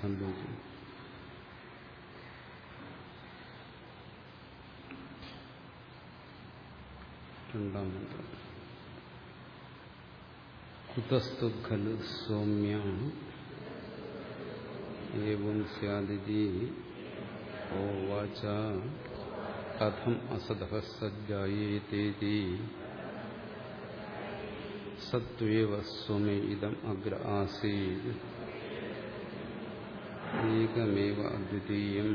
സംഭവിക്കും രണ്ടാം മന്ത്രം കുതസ്തു ഖലു സൗമ്യ ഏവം സ്യാദിതി ഓവാച. കഥം അസത സജ്ജായേതേതി സത്വേവ സ്വമേ ഇതം അഗ്ര ആസീത് അദ്വിതീയം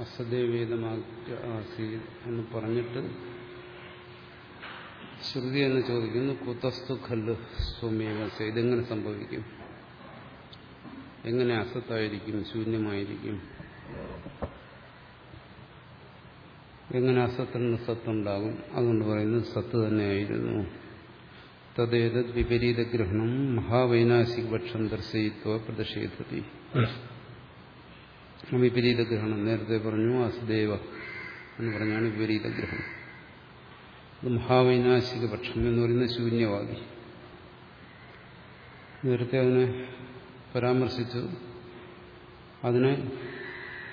അസദേവേദമാഗ്ര ആസീത് എന്ന് പറഞ്ഞിട്ട് ശ്രുതി എന്ന് ചോദിക്കുന്നു കുതസ്തു ഖല്ല് സ്വമേവസ ഇതെങ്ങനെ സംഭവിക്കും? എങ്ങനെ അസത്തായിരിക്കും? ശൂന്യമായിരിക്കും? എങ്ങനെ അസത്തിൽ നിന്ന് സത്തുണ്ടാകും? അതുകൊണ്ട് പറയുന്നത് സത്ത് തന്നെയായിരുന്നു. തദ്ദേത് വിപരീത ഗ്രഹണം മഹാവൈനാശിക പക്ഷം ദർശയിത്വ പ്രതിഷേധത്തി വിപരീത ഗ്രഹണം നേരത്തെ പറഞ്ഞു അസുദേവ എന്ന് പറഞ്ഞാണ് വിപരീത ഗ്രഹണം അത് മഹാവൈനാശിക പക്ഷം എന്ന് പറയുന്ന ശൂന്യവാദി. നേരത്തെ അതിനെ പരാമർശിച്ചു. അതിനെ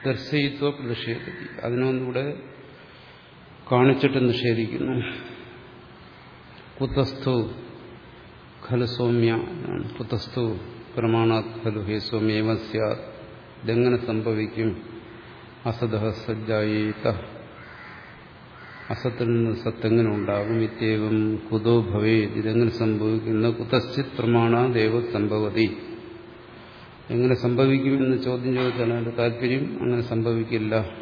ദർശയിത്വ പ്രതിഷേധത്തി അതിനൊന്നിവിടെ കാണിച്ചിട്ട് നിഷേധിക്കുന്നു കുത്തസ്തു ഖലു സൗമ്യ. കുത്തസ്തു പ്രമാണാത് ഖലു ഹേ സൗമ്യവ സ്യാത് ഇതെങ്ങനെ സംഭവിക്കും? അസത സജ്ജായേത. അസത്തിൽ നിന്ന് സത്തെങ്ങനെ ഉണ്ടാകും? ഇത്യേവം കുതോ ഭവേ ഇതെങ്ങനെ സംഭവിക്കുന്ന കുതശ്ചിത് പ്രമാണ ദേവ സംഭവതി. എങ്ങനെ സംഭവിക്കുമെന്ന് ചോദ്യം ചോദിച്ചാൽ അതിന്റെ താല്പര്യം. അങ്ങനെ സംഭവിക്കില്ല.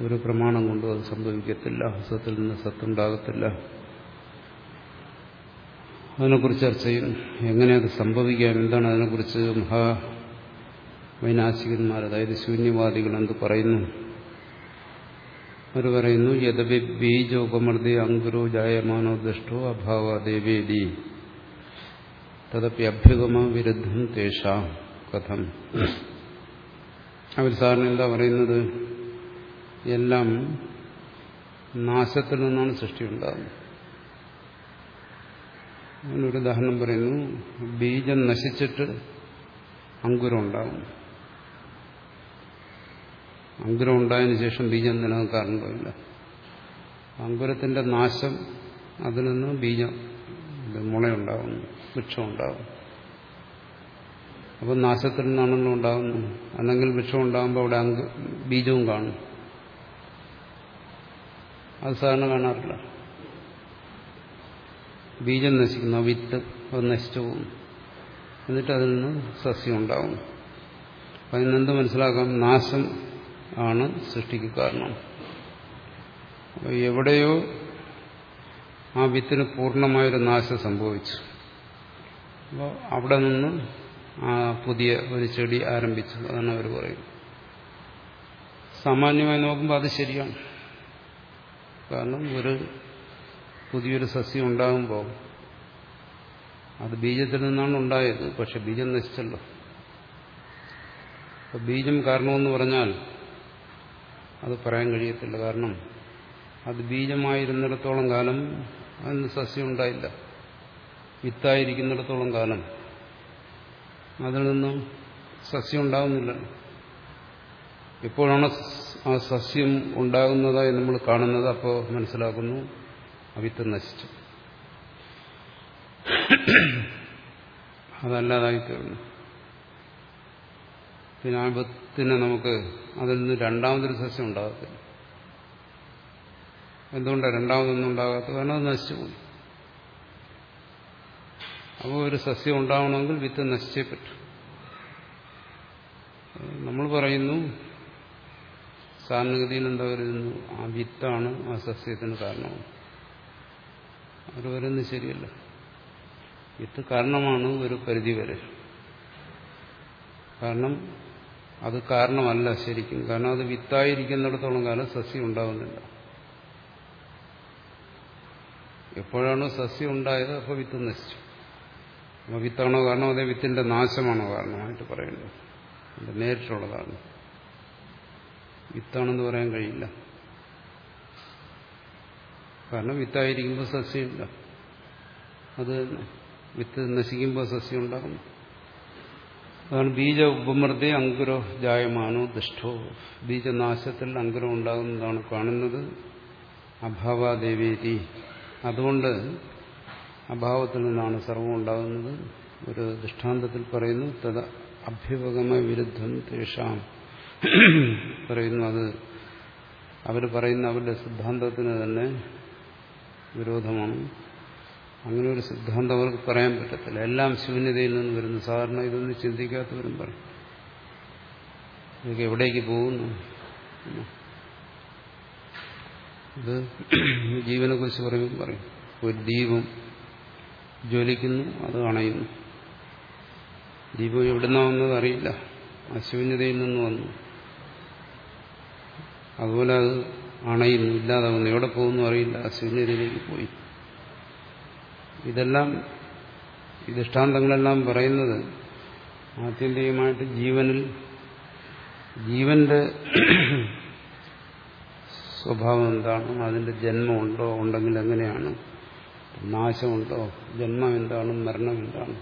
ഒരു പ്രമാണം കൊണ്ടും അത് സംഭവിക്കത്തില്ല ഹസത്തിൽ നിന്ന് സത്തുണ്ടാകത്തില്ല. അതിനെക്കുറിച്ച് ചർച്ച ചെയ്യും. എങ്ങനെ അത് സംഭവിക്കാം? എന്താണ് അതിനെക്കുറിച്ച് മഹാ വൈനാശികന്മാർ അതായത് ശൂന്യവാദികൾ എന്ത് പറയുന്നു? അവർ പറയുന്നു യഥവി ബീജോപമർദ്ദി അങ്കുരോ ജായമാനോ ദുഷ്ടോ അഭാവ ദേവേദി. തദപ്പി അഭ്യുഗമ വിരുദ്ധം തേഷാം. കഥം. അവർ സാറിന് എന്താ പറയുന്നത്? എല്ലാം നാശത്തിൽ നിന്നാണ് സൃഷ്ടി ഉണ്ടാകുന്നത് അതിനൊരു ഉദാഹരണം പറയുന്നു ബീജം നശിച്ചിട്ട് അങ്കുരം ഉണ്ടാകും അങ്കുരം ഉണ്ടായതിനു ശേഷം ബീജം നിലനിൽക്കാറുണ്ടോ ഇല്ല? അങ്കുരത്തിന്റെ നാശം അതിൽ നിന്ന് ബീജം മുളയുണ്ടാകുന്നു വൃക്ഷമുണ്ടാകും അപ്പം നാശത്തിൽ നിന്നാണല്ലോ ഉണ്ടാകുന്നു അല്ലെങ്കിൽ വൃക്ഷം ഉണ്ടാകുമ്പോൾ അവിടെ അങ്ക് ബീജവും കാണും. അത് സാധാരണ കാണാറില്ല. ബീജം നശിക്കുന്നു വിത്ത് അത് നശിച്ചു പോകുന്നു. എന്നിട്ട് അതിൽ നിന്ന് സസ്യം ഉണ്ടാവും അപ്പം അതിനെന്ത് മനസ്സിലാക്കാം? നാശം ആണ് സൃഷ്ടിക്ക് കാരണം. എവിടെയോ ആ വിത്തിന് പൂർണമായൊരു നാശം സംഭവിച്ചു. അപ്പോൾ അവിടെ നിന്ന് ആ പുതിയ ഒരു ചെടി ആരംഭിച്ചു അതാണ് അവർ പറയുന്നത്. സാമാന്യമായി നോക്കുമ്പോൾ അത് ശരിയാണ്. കാരണം ഒരു പുതിയൊരു സസ്യം ഉണ്ടാകുമ്പോൾ അത് ബീജത്തിൽ നിന്നാണ് ഉണ്ടായത്. പക്ഷെ ബീജം നശിച്ചല്ലോ. അപ്പം ബീജം കാരണമെന്ന് പറഞ്ഞാൽ അത് പറയാൻ കഴിയത്തില്ല. കാരണം അത് ബീജമായിരുന്നിടത്തോളം കാലം അതിന് സസ്യം ഉണ്ടായില്ല. വിത്തായിരിക്കുന്നിടത്തോളം കാലം അതിൽ നിന്നും സസ്യം ഉണ്ടാകുന്നില്ല എപ്പോഴാണ് ആ സസ്യം ഉണ്ടാകുന്നതായി നമ്മൾ കാണുന്നത് അപ്പോൾ മനസ്സിലാക്കുന്നു. അവിത്ത് നശിച്ചു. അതല്ലാതായി തീർന്നു. പിന്നെ ആ നമുക്ക് അതിൽ നിന്ന് രണ്ടാമതൊരു സസ്യം ഉണ്ടാകത്തില്ല. എന്തുകൊണ്ടാണ് രണ്ടാമതൊന്നും ഉണ്ടാകാത്ത കാരണം അത് നശിച്ചുപോയി അപ്പോൾ ഒരു സസ്യം ഉണ്ടാവണമെങ്കിൽ വിത്ത് നശിച്ചേ പറ്റും. നമ്മൾ പറയുന്നു സാധാരണഗതിയിൽ എന്താ ആ വിത്താണ് ആ സസ്യത്തിന് കാരണം അവർ വരുന്നത് ശരിയല്ല. വിത്ത് കാരണമാണ് ഒരു പരിധി വരെ കാരണം അത് കാരണമല്ല ശരിക്കും. കാരണം അത് വിത്തായിരിക്കുന്നിടത്തോളം കാലം സസ്യം ഉണ്ടാകുന്നില്ല എപ്പോഴാണോ സസ്യം ഉണ്ടായത് അപ്പോൾ വിത്ത് നശിച്ചു. അപ്പോൾ വിത്താണോ കാരണം അതേ വിത്തിന്റെ നാശമാണോ കാരണമായിട്ട് പറയേണ്ടത് അത് നേരിട്ടുള്ളതാണ്. വിത്താണെന്ന് പറയാൻ കഴിയില്ല. കാരണം വിത്തായിരിക്കുമ്പോൾ സസ്യമില്ല. അത് വിത്ത് നശിക്കുമ്പോൾ സസ്യം ഉണ്ടാകുന്നു അതാണ് ബീജ ഉപമൃതി അങ്കുരോ ജായമാനോ ദുഷ്ടോ ബീജനാശത്തിൽ അങ്കുരം ഉണ്ടാകുന്നതാണ് കാണുന്നത്. അഭാവാദേവേരി അതുകൊണ്ട് അഭാവത്തിൽ നിന്നാണ് സർവം ഉണ്ടാകുന്നത്. ഒരു ദൃഷ്ടാന്തത്തിൽ പറയുന്നു തത് അഭ്യുപഗമ വിരുദ്ധം തേഷാം. പറയുന്നു അത് അവർ പറയുന്ന അവരുടെ സിദ്ധാന്തത്തിന് തന്നെ വിരോധമാണ്. അങ്ങനെ ഒരു സിദ്ധാന്തം അവർക്ക് പറയാൻ പറ്റത്തില്ല. എല്ലാം ശൂന്യതയിൽ നിന്ന് വരുന്നു. സാധാരണ ഇതൊന്നും ചിന്തിക്കാത്തവരും പറയും. ഇതൊക്കെ എവിടേക്ക് പോകുന്നു? ഇത് ജീവനെ കുറിച്ച് പറയുമ്പോൾ പറയും. ഒരു ദീപം ജ്വലിക്കുന്നു അത് അണയുന്നു. ദീപം എവിടുന്ന വന്നത് അറിയില്ല. അശൂന്യതയിൽ ശൂന്യതയിൽ നിന്ന് വന്നു. അതുപോലെ അത് അണയുന്നു ഇല്ലാതാവുന്നു. എവിടെ പോകുന്നു അറിയില്ല. ശൂന്യതയിലേക്ക് പോയി. ഇതെല്ലാം ഈ ദൃഷ്ടാന്തങ്ങളെല്ലാം പറയുന്നത് ആത്യന്തികമായിട്ട് ജീവനിൽ ജീവന്റെ സ്വഭാവം എന്താണ്? അതിന്റെ ജന്മമുണ്ടോ? ഉണ്ടെങ്കിൽ എങ്ങനെയാണ്? നാശമുണ്ടോ? ജന്മം എന്താണ്? മരണം എന്താണ്?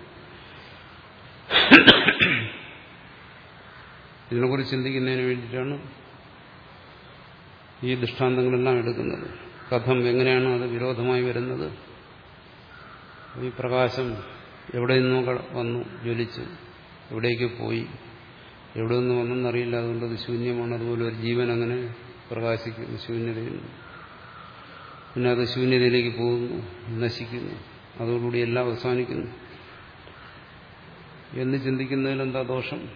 ഇതിനെക്കുറിച്ച് ചിന്തിക്കുന്നതിന് വേണ്ടിയിട്ടാണ് ഈ ദൃഷ്ടാന്തങ്ങളെല്ലാം എടുക്കുന്നത്. കഥം എങ്ങനെയാണ് അത് വിരോധമായി വരുന്നത്. ഈ പ്രകാശം എവിടെ നിന്നോ വന്നു ജ്വലിച്ചു എവിടേക്ക് പോയി എവിടെ നിന്ന് വന്നെന്നറിയില്ല അതുകൊണ്ട് അത് ശൂന്യമാണ്. അതുപോലെ ഒരു ജീവൻ അങ്ങനെ പ്രകാശിക്കുന്നു ശൂന്യതയിൽ പിന്നെ അത് ശൂന്യതയിലേക്ക് പോകുന്നു നശിക്കുന്നു. അതോടുകൂടി എല്ലാം അവസാനിക്കുന്നു. എന്ന് ചിന്തിക്കുന്നതിൽ എന്താ ദോഷം?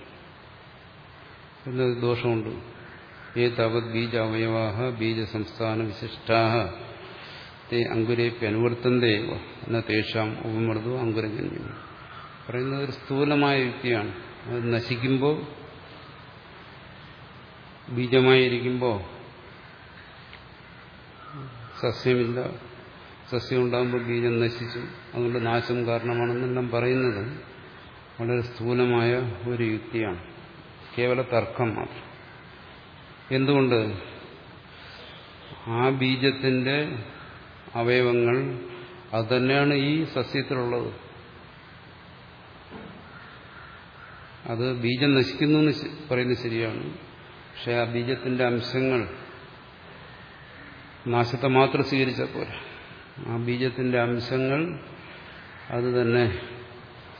എന്നത് ദോഷമുണ്ട്. ഏ താവത് ബീജ അവയവാഹ ബീജ സംസ്ഥാന വിശിഷ്ടാഹ തേ അങ്കുരേപ്പി അനുവർത്തന്തേവ എന്ന തേഷാം ഉപമൃതു അങ്കുരജന്യം പറയുന്നത് ഒരു സ്ഥൂലമായ യുക്തിയാണ് അത് നശിക്കുമ്പോൾ ബീജമായിരിക്കുമ്പോൾ സസ്യമില്ല. സസ്യം ഉണ്ടാകുമ്പോൾ ബീജം നശിച്ചു. അതുകൊണ്ട് നാശം കാരണമാണെന്നെല്ലാം പറയുന്നത് വളരെ സ്ഥൂലമായ ഒരു യുക്തിയാണ് കേവല തർക്കം മാത്രം. എന്തുകൊണ്ട്? ആ ബീജത്തിന്റെ അവയവങ്ങൾ അതുതന്നെയാണ് ഈ സസ്യത്തിലുള്ളത്. അത് ബീജം നശിക്കുന്നു എന്ന് പറയുന്നത് ശരിയാണ്. പക്ഷെ ആ ബീജത്തിന്റെ അംശങ്ങൾ നാശത്തെ മാത്രം സ്വീകരിച്ചാൽ പോരാ. ആ ബീജത്തിന്റെ അംശങ്ങൾ അത് തന്നെ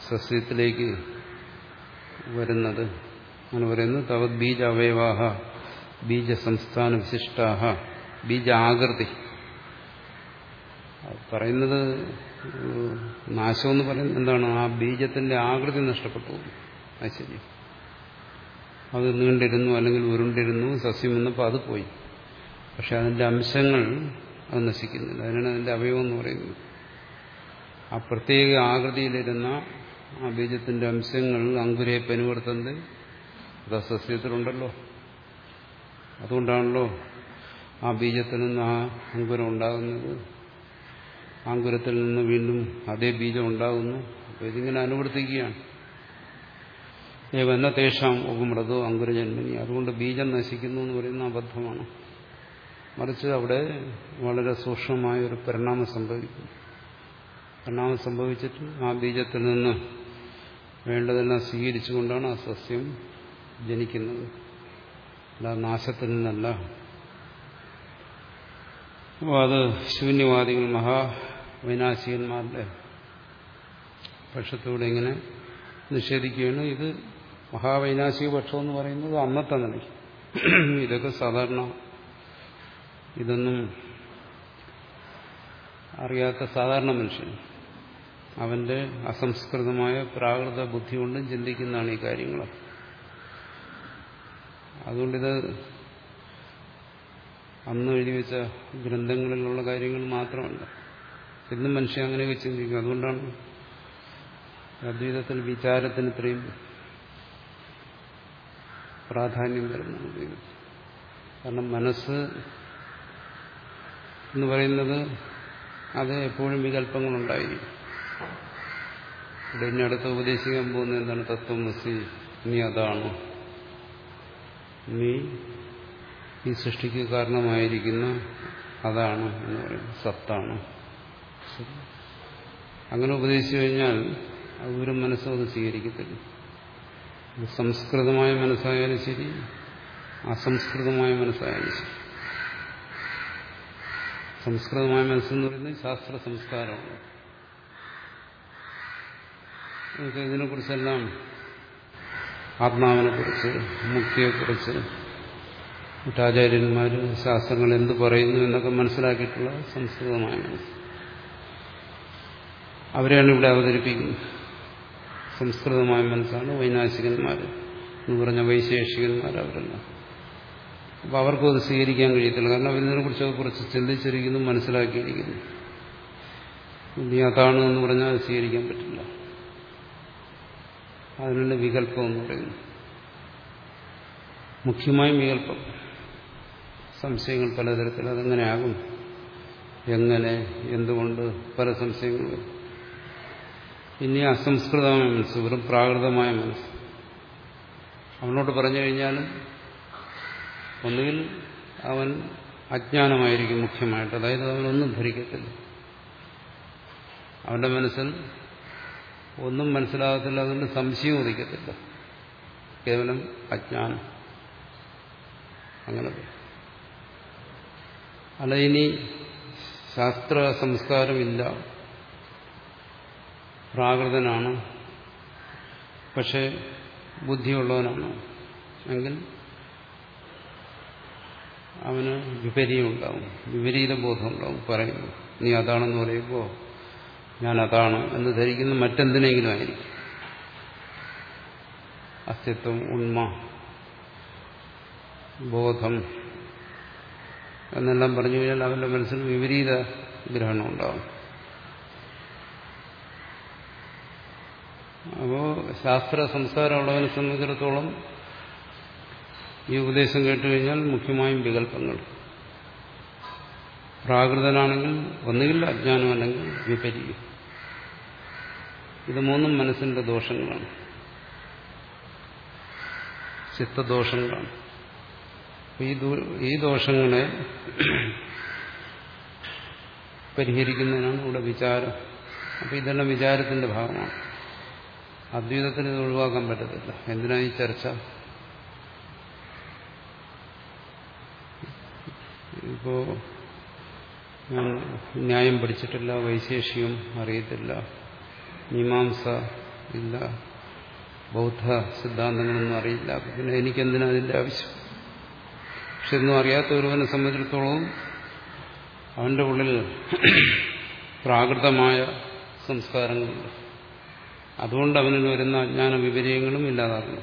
സസ്യത്തിലേക്ക് വരുന്നത്. അങ്ങനെ പറയുന്നു തവത് ബീജ അവയവാഹ. ബീജ സംസ്ഥാന വിശിഷ്ടാഹ ബീജ ആകൃതി പറയുന്നത് നാശമെന്ന് പറയുന്നത് എന്താണ്? ആ ബീജത്തിന്റെ ആകൃതി നഷ്ടപ്പെട്ടു. ശരി. അത് നീണ്ടിരുന്നു അല്ലെങ്കിൽ ഉരുണ്ടിരുന്നു സസ്യം വന്നപ്പോൾ അത് പോയി. പക്ഷെ അതിന്റെ അംശങ്ങൾ അത് നശിക്കുന്നില്ല. അതിനാണ് അതിന്റെ അവയവം എന്ന് പറയുന്നത്. ആ പ്രത്യേക ആകൃതിയിലിരുന്ന ആ ബീജത്തിന്റെ അംശങ്ങൾ അങ്കുരയെ പെനുവർത്തന്ത് അത് സസ്യത്തിലുണ്ടല്ലോ. അതുകൊണ്ടാണല്ലോ ആ ബീജത്തിൽ നിന്ന് ആ അങ്കുരം ഉണ്ടാകുന്നത്. അങ്കുരത്തിൽ നിന്ന് വീണ്ടും അതേ ബീജം ഉണ്ടാകുന്നു. അപ്പോൾ ഇതിങ്ങനെ അനുവർത്തിക്കുകയാണ്. ഏവന്ന തേഷാം ഉപമൃതോ അങ്കുരജന്മനി. അതുകൊണ്ട് ബീജം നശിക്കുന്നു എന്ന് പറയുന്ന അബദ്ധമാണ്. മറിച്ച് അവിടെ വളരെ സൂക്ഷ്മമായ ഒരു പരിണാമം സംഭവിക്കുന്നു. പരിണാമം സംഭവിച്ചിട്ട് ആ ബീജത്തിൽ നിന്ന് വേണ്ടതെല്ലാം സ്വീകരിച്ചുകൊണ്ടാണ് ആ സസ്യം ജനിക്കുന്നത്. അല്ല നാശത്തിൽ നിന്നല്ല അപ്പോൾ അത് ശൂന്യവാദികൾ മഹാവിനാശികന്മാരുടെ പക്ഷത്തോടെ ഇങ്ങനെ നിഷേധിക്കുകയാണ്. ഇത് മഹാവൈനാശിക പക്ഷം എന്ന് പറയുന്നത് അന്നത്തെ നിലയ്ക്ക്. ഇതൊക്കെ സാധാരണ ഇതൊന്നും അറിയാത്ത സാധാരണ മനുഷ്യൻ. അവന്റെ അസംസ്കൃതമായ പ്രാകൃത ബുദ്ധി കൊണ്ടും ചിന്തിക്കുന്നതാണ് ഈ കാര്യങ്ങൾ അതുകൊണ്ടിത് അന്ന് എഴുതി വെച്ച ഗ്രന്ഥങ്ങളിലുള്ള കാര്യങ്ങൾ മാത്രമല്ല. ഇന്നും മനുഷ്യൻ അങ്ങനെയൊക്കെ ചിന്തിക്കും അതുകൊണ്ടാണ് അദ്വൈതത്തിൽ വിചാരത്തിന് ഇത്രയും പ്രാധാന്യം വരുന്നത് കാരണം മനസ്സ് എന്ന് പറയുന്നത് അത് എപ്പോഴും വികല്പങ്ങളുണ്ടായിരിക്കും ഇവിടെ ഇനി ഉപദേശിക്കാൻ പോകുന്ന എന്താണ്? തത്വമസി ഇനി അതാണ്. നീ ഈ സൃഷ്ടിക്ക് കാരണമായിരിക്കുന്ന അതാണ് എന്ന് പറയുന്നത്. സത്താണ്. അങ്ങനെ ഉപദേശിച്ചു കഴിഞ്ഞാൽ അത് ഒരു മനസ്സും അത് സ്വീകരിക്കത്തില്ല. സംസ്കൃതമായ മനസ്സായാലും ശരി അസംസ്കൃതമായ മനസ്സായാലും ശരി. സംസ്കൃതമായ മനസ്സെന്ന് പറയുന്നത് ശാസ്ത്ര സംസ്കാരമാണ്. ഇതിനെക്കുറിച്ചെല്ലാം ആത്മാവിനെക്കുറിച്ച് മുക്തിയെക്കുറിച്ച് മറ്റാചാര്യന്മാർ ശാസ്ത്രങ്ങൾ എന്ത് പറയുന്നു എന്നൊക്കെ മനസ്സിലാക്കിയിട്ടുള്ള സംസ്കൃതമായ മനസ്സ് അവരെയാണ് ഇവിടെ അവതരിപ്പിക്കുന്നത്. സംസ്കൃതമായ മനസ്സാണ് വൈനാശികന്മാർ എന്ന് പറഞ്ഞ വൈശേഷികന്മാർ അവരെല്ലാം. അപ്പോൾ അവർക്കും അത് സ്വീകരിക്കാൻ കഴിയത്തില്ല. കാരണം അവരിതിനെ കുറിച്ച് കുറച്ച് ചിന്തിച്ചിരിക്കുന്നു മനസ്സിലാക്കിയിരിക്കുന്നു. നീ അതാണ് എന്ന് പറഞ്ഞാൽ അത് സ്വീകരിക്കാൻ പറ്റില്ല. അതിനുള്ള വികല്പം എന്ന് പറയുന്നു. മുഖ്യമായും വികല്പം സംശയങ്ങൾ പലതരത്തിൽ അതെങ്ങനെയാകും എങ്ങനെ എന്തുകൊണ്ട് പല സംശയങ്ങൾ ഇനി അസംസ്കൃതമായ മനസ്സ് വെറും പ്രാകൃതമായ മനസ്സ്. അവനോട് പറഞ്ഞു കഴിഞ്ഞാലും ഒന്നുകിൽ അവൻ അജ്ഞാനമായിരിക്കും മുഖ്യമായിട്ട്. അതായത് അവനൊന്നും ധരിക്കത്തില്ല അവന്റെ മനസ്സിൽ ഒന്നും മനസ്സിലാകത്തില്ല അതുകൊണ്ട് സംശയം ഉദിക്കത്തില്ല. കേവലം അജ്ഞാനം. അങ്ങനെ. അല്ല ഇനി ശാസ്ത്ര സംസ്കാരമില്ല. പ്രാകൃതനാണ്. പക്ഷെ ബുദ്ധിയുള്ളവനാണ്. എങ്കിൽ അവന് വിപരീതം ഉണ്ടാവും. വിപരീത ബോധം ഉണ്ടാവും. പറയുന്നു. നീ അതാണെന്ന് പറയുമ്പോൾ ഞാൻ അതാണ് എന്ന് ധരിക്കുന്ന മറ്റെന്തിനെങ്കിലും ആയിരിക്കും. അസ്തിത്വം ഉണ്മ ബോധം എന്നെല്ലാം പറഞ്ഞു കഴിഞ്ഞാൽ അവന്റെ മനസ്സിൽ വിപരീത ഗ്രഹണം ഉണ്ടാവും. അപ്പോ ശാസ്ത്ര സംസ്കാരമുള്ളവനെ സംബന്ധിച്ചിടത്തോളം ഈ ഉപദേശം കേട്ടുകഴിഞ്ഞാൽ മുഖ്യമായും വികല്പങ്ങൾ പ്രാകൃതനാണെങ്കിൽ ഒന്നുകിൽ അജ്ഞാനം അല്ലെങ്കിൽ വിപരീയം ഇത് മൂന്നും മനസ്സിന്റെ ദോഷങ്ങളാണ്. ചിത്തദോഷങ്ങളാണ്. ഈ ദോഷങ്ങളെ പരിഹരിക്കുന്നതിനാണ് ഇവിടെ വിചാരം. അപ്പൊ ഇതെല്ലാം വിചാരത്തിന്റെ ഭാഗമാണ്. അദ്വൈതത്തിന് ഇത് ഒഴിവാക്കാൻ പറ്റത്തില്ല. എന്തിനാ ഈ ചർച്ച? ഇപ്പോ ഞാൻ ന്യായം പഠിച്ചിട്ടില്ല വൈശേഷികം അറിയത്തില്ല മീമാംസ ഇല്ല ബൗദ്ധ സിദ്ധാന്തങ്ങളൊന്നും അറിയില്ല. പിന്നെ എനിക്കെന്തിനാ അതിന്റെ ആവശ്യം? പക്ഷെ ഒന്നും അറിയാത്ത ഒരുവനെ സംബന്ധിച്ചിടത്തോളം അവന്റെ ഉള്ളിൽ പ്രാകൃതമായ സംസ്കാരങ്ങളുണ്ട്. അതുകൊണ്ട് അവനിൽ വരുന്ന അജ്ഞാന വിപര്യങ്ങളും ഇല്ലാതാകുന്നു.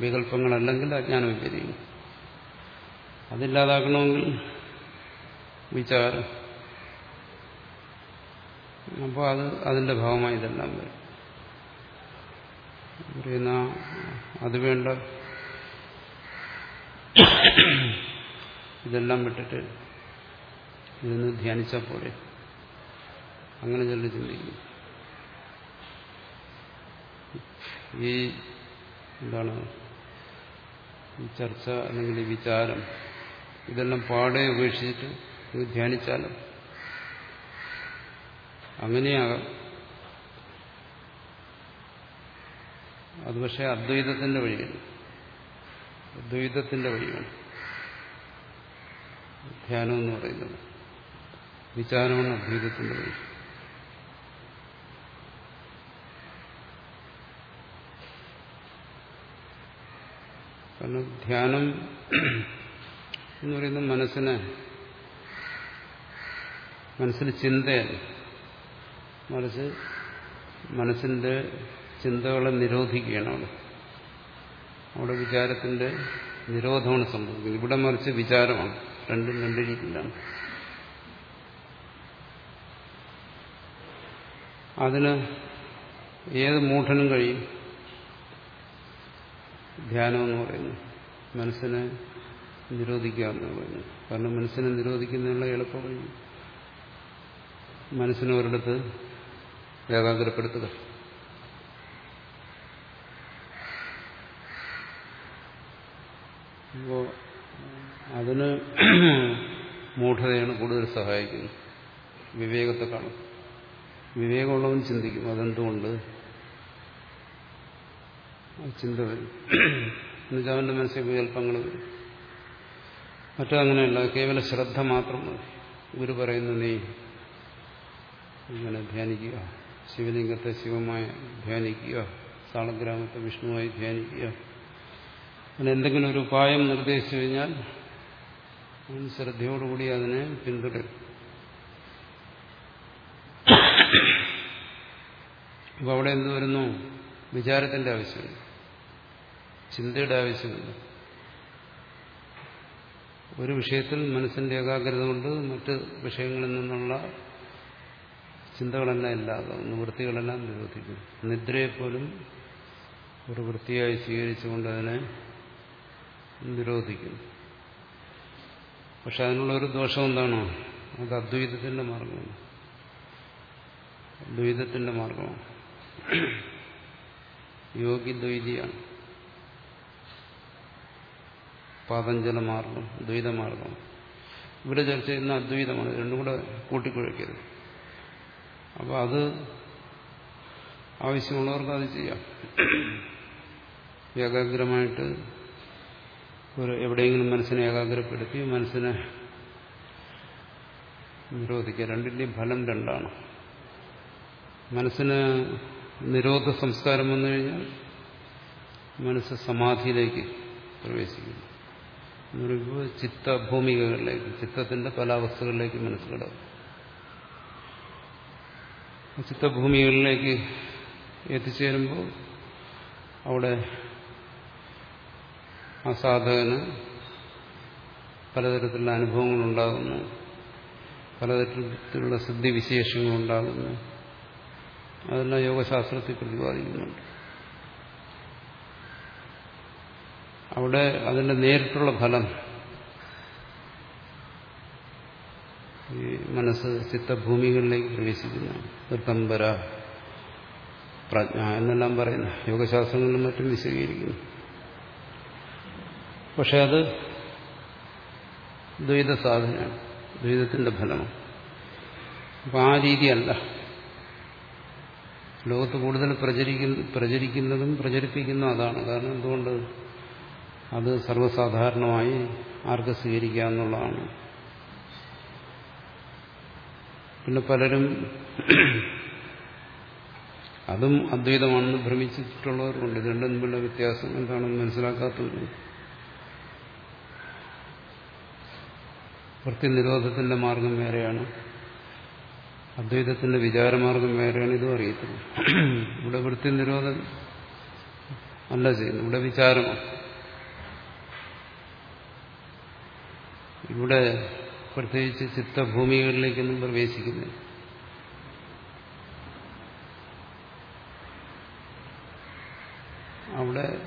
വികല്പങ്ങളല്ലെങ്കിൽ അജ്ഞാന വിപര്യങ്ങൾ. അതില്ലാതാക്കണമെങ്കിൽ വിചാരം. അപ്പോൾ അത് അതിന്റെ ഭാഗമായി ഇതെല്ലാം വരും. പറയുന്ന അത് വേണ്ട. ഇതെല്ലാം വിട്ടിട്ട് ഇതൊന്ന് ധ്യാനിച്ചാൽ പോലെ അങ്ങനെ ചെല്ലു ചിന്തിക്കും ഈ എന്താണ്? ചർച്ച അല്ലെങ്കിൽ വിചാരം ഇതെല്ലാം പാടെ ഉപേക്ഷിച്ചിട്ട് ഇത് ധ്യാനിച്ചാലും അങ്ങനെയാകാം. അത് പക്ഷേ അദ്വൈതത്തിന്റെ വഴിയാണ് ദ്വൈതത്തിന്റെ വഴിയാണ്. ധ്യാനം എന്ന് പറയുന്നത്. വിചാരമാണ് അദ്വൈതത്തിന്റെ വഴി. കാരണം ധ്യാനം എന്ന് പറയുന്നത് മനസ്സിനെ മനസ്സിൽ ചിന്തയല്ല മറിച്ച് മനസ്സിന്റെ ചിന്തകളെ നിരോധിക്കുകയാണ് അവിടെ. അവിടെ വിചാരത്തിന്റെ നിരോധമാണ് സംഭവിക്കുന്നത്. ഇവിടെ മറിച്ച് വിചാരമാണ്. രണ്ടും രണ്ട് രീതിയിലാണ് അതിന് ഏത് മൂഢനും കഴിയും? ധ്യാനം എന്ന് പറയുന്നു മനസ്സിനെ നിരോധിക്കുക എന്ന് പറയുന്നു കാരണം മനസ്സിനെ നിരോധിക്കുന്നതിനുള്ള കഴിയും മനസ്സിനെ ഒരിടത്ത് ഏകാഗ്രപ്പെടുത്തുക. അപ്പോ അതിന് മൂഢതയാണ് കൂടുതൽ സഹായിക്കുന്നത്. വിവേകത്തെ കാണും വിവേകമുള്ളവൻ ചിന്തിക്കും. അതെന്തുകൊണ്ട്? ചിന്ത വരും. എന്നുവെച്ചാൽ അവന്റെ മനസ്സിൽ വികല്പങ്ങൾ വരും. മറ്റങ്ങനെയല്ല കേവല ശ്രദ്ധ മാത്രം മതി. ഗുരു പറയുന്നു നീ ഇങ്ങനെ ധ്യാനിക്കുക. ശിവലിംഗത്തെ ശിവമായി ധ്യാനിക്കുക. സാളഗ്രാമത്തെ വിഷ്ണുവായി ധ്യാനിക്കുക. അങ്ങനെ എന്തെങ്കിലും ഒരു ഉപായം നിർദ്ദേശിച്ചു കഴിഞ്ഞാൽ ശ്രദ്ധയോടുകൂടി അതിനെ പിന്തുടരും. അപ്പൊ അവിടെ എന്ത് വരുന്നു? വിചാരത്തിന്റെ ആവശ്യമില്ല ചിന്തയുടെ ആവശ്യമില്ല ഒരു വിഷയത്തിൽ മനസ്സിന്റെ ഏകാഗ്രത കൊണ്ട് മറ്റ് വിഷയങ്ങളിൽ നിന്നുള്ള ചിന്തകളെല്ലാം ഇല്ലാതാവും നിവൃത്തികളെല്ലാം നിരോധിക്കും നിദ്രയെപ്പോലും ഒരു വൃത്തിയായി സ്വീകരിച്ചുകൊണ്ട് അതിനെ നിരോധിക്കുന്നു. പക്ഷെ അതിനുള്ള ഒരു ദോഷം എന്താണോ? അത് അദ്വൈതത്തിന്റെ മാർഗമാണ്. ദ്വൈതത്തിന്റെ മാർഗമാണ്. യോഗി ദ്വൈതിയാണ് പാതഞ്ജല മാർഗം ദ്വൈതമാർഗം. ഇവിടെ ചർച്ച ചെയ്യുന്ന അദ്വൈതമാണ്. രണ്ടും കൂടെ കൂട്ടിക്കുഴയ്ക്കരുത്. അപ്പോൾ അത് ആവശ്യമുള്ളവർക്ക് അത് ചെയ്യാം. ഏകാഗ്രമായിട്ട് ഒരു എവിടെയെങ്കിലും മനസ്സിനെ ഏകാഗ്രപ്പെടുത്തി മനസ്സിനെ നിരോധിക്കുക. രണ്ടിന്റെയും ഫലം രണ്ടാണ്. മനസ്സിന് നിരോധ സംസ്കാരം വന്നു കഴിഞ്ഞാൽ മനസ്സ് സമാധിയിലേക്ക് പ്രവേശിക്കുന്നു. എന്ന് പറയുമ്പോൾ ചിത്തഭൂമികകളിലേക്ക് ചിത്തത്തിന്റെ പല അവസ്ഥകളിലേക്ക് മനസ്സ് ചിത്തഭൂമികളിലേക്ക് എത്തിച്ചേരുമ്പോൾ അവിടെ ആ സാധകന് പലതരത്തിലുള്ള അനുഭവങ്ങളുണ്ടാകുന്നു. പലതരത്തിലുള്ള സിദ്ധിവിശേഷങ്ങളുണ്ടാകുന്നു. അതെല്ലാം യോഗശാസ്ത്രത്തിൽ പ്രതിപാദിക്കുന്നുണ്ട്. അവിടെ അതിന്റെ നേരിട്ടുള്ള ഫലം ഈ മനസ്സ് ചിത്തഭൂമികളിലേക്ക് പ്രവേശിക്കുന്നു ഋതംബര പ്രജ്ഞ എന്നെല്ലാം പറയുന്നു യോഗശാസ്ത്രങ്ങളിലും മറ്റും വിശദീകരിക്കുന്നു. പക്ഷെ അത് ദ്വൈത സാധനമാണ്. ദ്വൈതത്തിന്റെ ഫലമാണ്. അപ്പം ആ രീതിയല്ല. ലോകത്ത് കൂടുതൽ പ്രചരിക്കുന്ന പ്രചരിക്കുന്നതും പ്രചരിപ്പിക്കുന്ന അതാണ്. കാരണം എന്തുകൊണ്ട്? അത് സർവസാധാരണമായി ആർക്ക് സ്വീകരിക്കാമെന്നുള്ളതാണ് പിന്നെ പലരും അതും അദ്വൈതമാണെന്ന് ഭ്രമിച്ചിട്ടുള്ളവരുണ്ട്. രണ്ടും തമ്മിലുള്ള വ്യത്യാസം എന്താണെന്ന് മനസ്സിലാക്കാത്തവരുണ്ട്. വൃത്തിനിരോധത്തിന്റെ മാർഗം വേറെയാണ്. അദ്വൈതത്തിന്റെ വിചാരമാർഗം വേറെയാണ്. ഇതും അറിയത്തില്ല. ഇവിടെ വൃത്തിനിരോധം അല്ല ചെയ്യുന്നു ഇവിടെ വിചാരമാണ് ഇവിടെ പ്രത്യേകിച്ച് ചിത്തഭൂമികളിലേക്കൊന്നും പ്രവേശിക്കുന്നില്ല. അവിടെ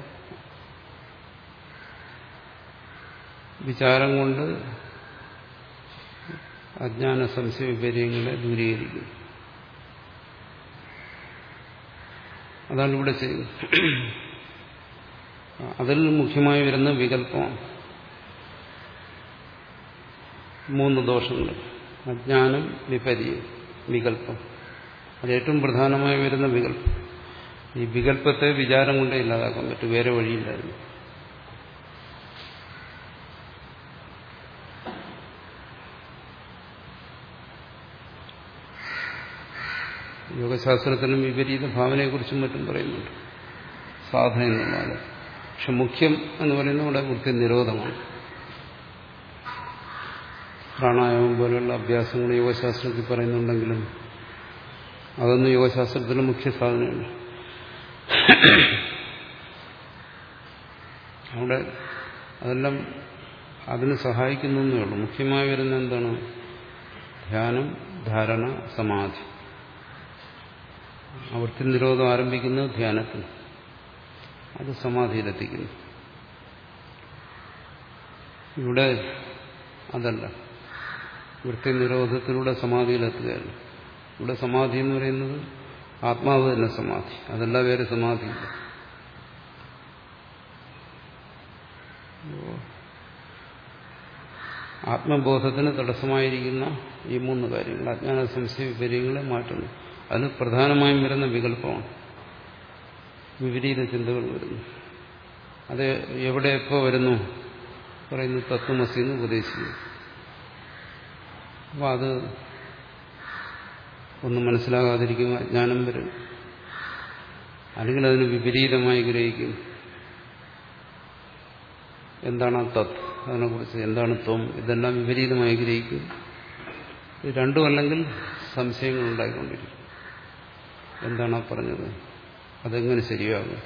വിചാരം കൊണ്ട് അജ്ഞാന സംശയ വിപര്യങ്ങളെ ദൂരീകരിക്കും. അതാണ് ഇവിടെ ചെയ്യുന്നത്. അതിൽ മുഖ്യമായി വരുന്ന വികല്പമാണ് മൂന്ന് ദോഷങ്ങൾ. അജ്ഞാനം വിപര്യം വികല്പം അത് ഏറ്റവും പ്രധാനമായി വരുന്ന വികല്പം ഈ വികല്പത്തെ വിചാരം കൊണ്ടേ ഇല്ലാതാക്കാൻ പറ്റും. വേറെ വഴിയില്ലായിരുന്നു. യോഗശാസ്ത്രത്തിനും വിപരീത ഭാവനയെക്കുറിച്ചും മറ്റും പറയുന്നുണ്ട്. സാധന എന്നുള്ളത് പക്ഷെ മുഖ്യം എന്ന് പറയുന്നത് ഇവിടെ വൃത്തി നിരോധമാണ്. പ്രാണായാമം പോലെയുള്ള അഭ്യാസങ്ങൾ യോഗശാസ്ത്രത്തിൽ പറയുന്നുണ്ടെങ്കിലും അതൊന്നും യോഗശാസ്ത്രത്തിലെ മുഖ്യ സാധനമാണ് അവിടെ അതെല്ലാം അതിന് സഹായിക്കുന്നേ ഉള്ളൂ. മുഖ്യമായി വരുന്ന എന്താണ്? ധ്യാനം ധാരണ സമാധി. വൃത്തി നിരോധം ആരംഭിക്കുന്നത് ധ്യാനത്തിൽ അത് സമാധിയിലെത്തിക്കുന്നു. ഇവിടെ അതല്ല. വൃത്തി നിരോധത്തിലൂടെ സമാധിയിലെത്തുകയല്ല. ഇവിടെ സമാധി എന്ന് പറയുന്നത് ആത്മാവ് തന്നെ സമാധി. അതല്ല വേറെ സമാധി ആത്മബോധത്തിന് തടസ്സമായിരിക്കുന്ന ഈ മൂന്ന് കാര്യങ്ങൾ അജ്ഞാന സംശയ വിപര്യങ്ങളെ മാറ്റുന്നു. അതിന് പ്രധാനമായും വരുന്ന വികല്പമാണ്. വിപരീത ചിന്തകൾ വരുന്നു. അത് എവിടെ വരുന്നു? പറയുന്നു തത്വമസി എന്ന് ഉപദേശിക്കുന്നു. അപ്പോൾ അത് ഒന്നും മനസ്സിലാകാതിരിക്കും അജ്ഞാനം വരും. അല്ലെങ്കിൽ അതിന് വിപരീതമായി ഗ്രഹിക്കും. എന്താണ് ആ തത്? അതിനെക്കുറിച്ച് എന്താണ് ത്വം ഇതെല്ലാം വിപരീതമായി ഗ്രഹിക്കും. രണ്ടും അല്ലെങ്കിൽ സംശയങ്ങൾ ഉണ്ടായിക്കൊണ്ടിരിക്കും. എന്താണ് പറഞ്ഞത്? അതെങ്ങനെ ശരിയാകും?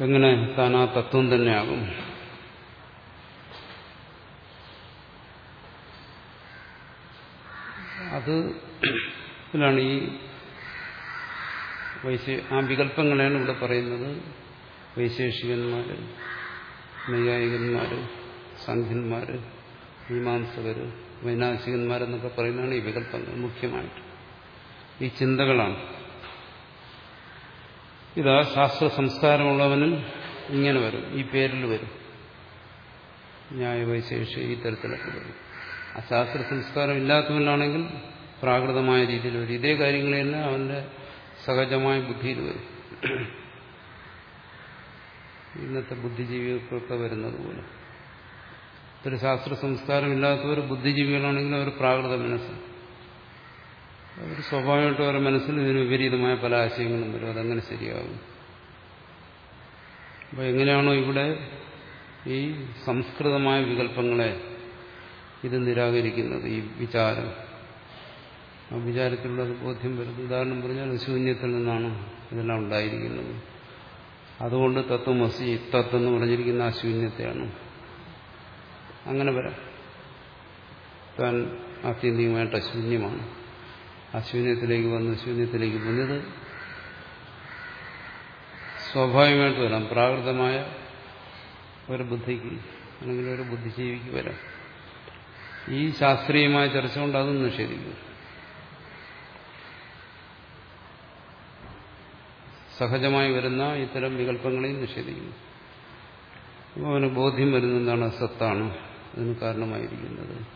എങ്ങനെ താൻ ആ തത്വം തന്നെയാകും? അത് ാണ് ഈ വൈശേ ആ വികല്പങ്ങളെയാണ് ഇവിടെ പറയുന്നത്. വൈശേഷികന്മാര് നൈയായികന്മാര് സംഘന്മാര് മീമാംസകര് വൈനാശികന്മാരെന്നൊക്കെ പറയുന്നതാണ് ഈ വികല്പങ്ങൾ മുഖ്യമായിട്ട്. ഈ ചിന്തകളാണ്. ഇതാ ശാസ്ത്ര സംസ്കാരമുള്ളവനും ഇങ്ങനെ വരും. ഈ പേരിൽ വരും. ന്യായവൈശേഷി ഈ തരത്തിലൊക്കെ വരും. ആ ശാസ്ത്ര സംസ്കാരം ഇല്ലാത്തവനാണെങ്കിൽ പ്രാകൃതമായ രീതിയിൽ വരും. ഇതേ കാര്യങ്ങൾ തന്നെ അവന്റെ സഹജമായ ബുദ്ധിയിൽ വരും. ഇന്നത്തെ ബുദ്ധിജീവികൾക്കൊക്കെ വരുന്നത് പോലെ. ഒരു ശാസ്ത്ര സംസ്കാരം ഇല്ലാത്തവർ ബുദ്ധിജീവികളാണെങ്കിൽ അവർ പ്രാകൃത മനസ്സ്. അവർ സ്വാഭാവികമായിട്ടും അവരുടെ മനസ്സിൽ ഇതിന് വിപരീതമായ പല ആശയങ്ങളും വരും. അതങ്ങനെ ശരിയാകും. അപ്പോൾ എങ്ങനെയാണോ ഇവിടെ ഈ സംസ്കൃതമായ വികല്പങ്ങളെ ഇത് നിരാകരിക്കുന്നത് ഈ വിചാരം. ആ വിചാരത്തിലുള്ള ബോധ്യം വരുന്നത് ഉദാഹരണം പറഞ്ഞാൽ ശൂന്യത്തിൽ നിന്നാണ് ഇതെല്ലാം ഉണ്ടായിരിക്കുന്നത്. അതുകൊണ്ട് തത്വമസി തത്വം എന്ന് പറഞ്ഞിരിക്കുന്ന ആ ശൂന്യത്തെയാണ് അങ്ങനെ വരാം. താൻ ആത്യന്തികമായിട്ട് അശൂന്യമാണ്. അശൂന്യത്തിലേക്ക് ശൂന്യത്തിലേക്ക് വന്ന് ശൂന്യത്തിലേക്ക് വന്നത് സ്വാഭാവികമായിട്ട് വരാം. പ്രാകൃതമായ ഒരു ബുദ്ധിക്ക് അല്ലെങ്കിൽ ഒരു ബുദ്ധിജീവിക്ക് വരാം. ഈ ശാസ്ത്രീയമായ ചർച്ച കൊണ്ട് അതും നിഷേധിക്കും സഹജമായി വരുന്ന ഇത്തരം വികല്പങ്ങളെയും നിഷേധിക്കുന്നു. അപ്പോൾ അവന് ബോധ്യം വരുന്ന എന്താണ് സത്താണ്. അതിന് കാരണമായിരിക്കുന്നത്.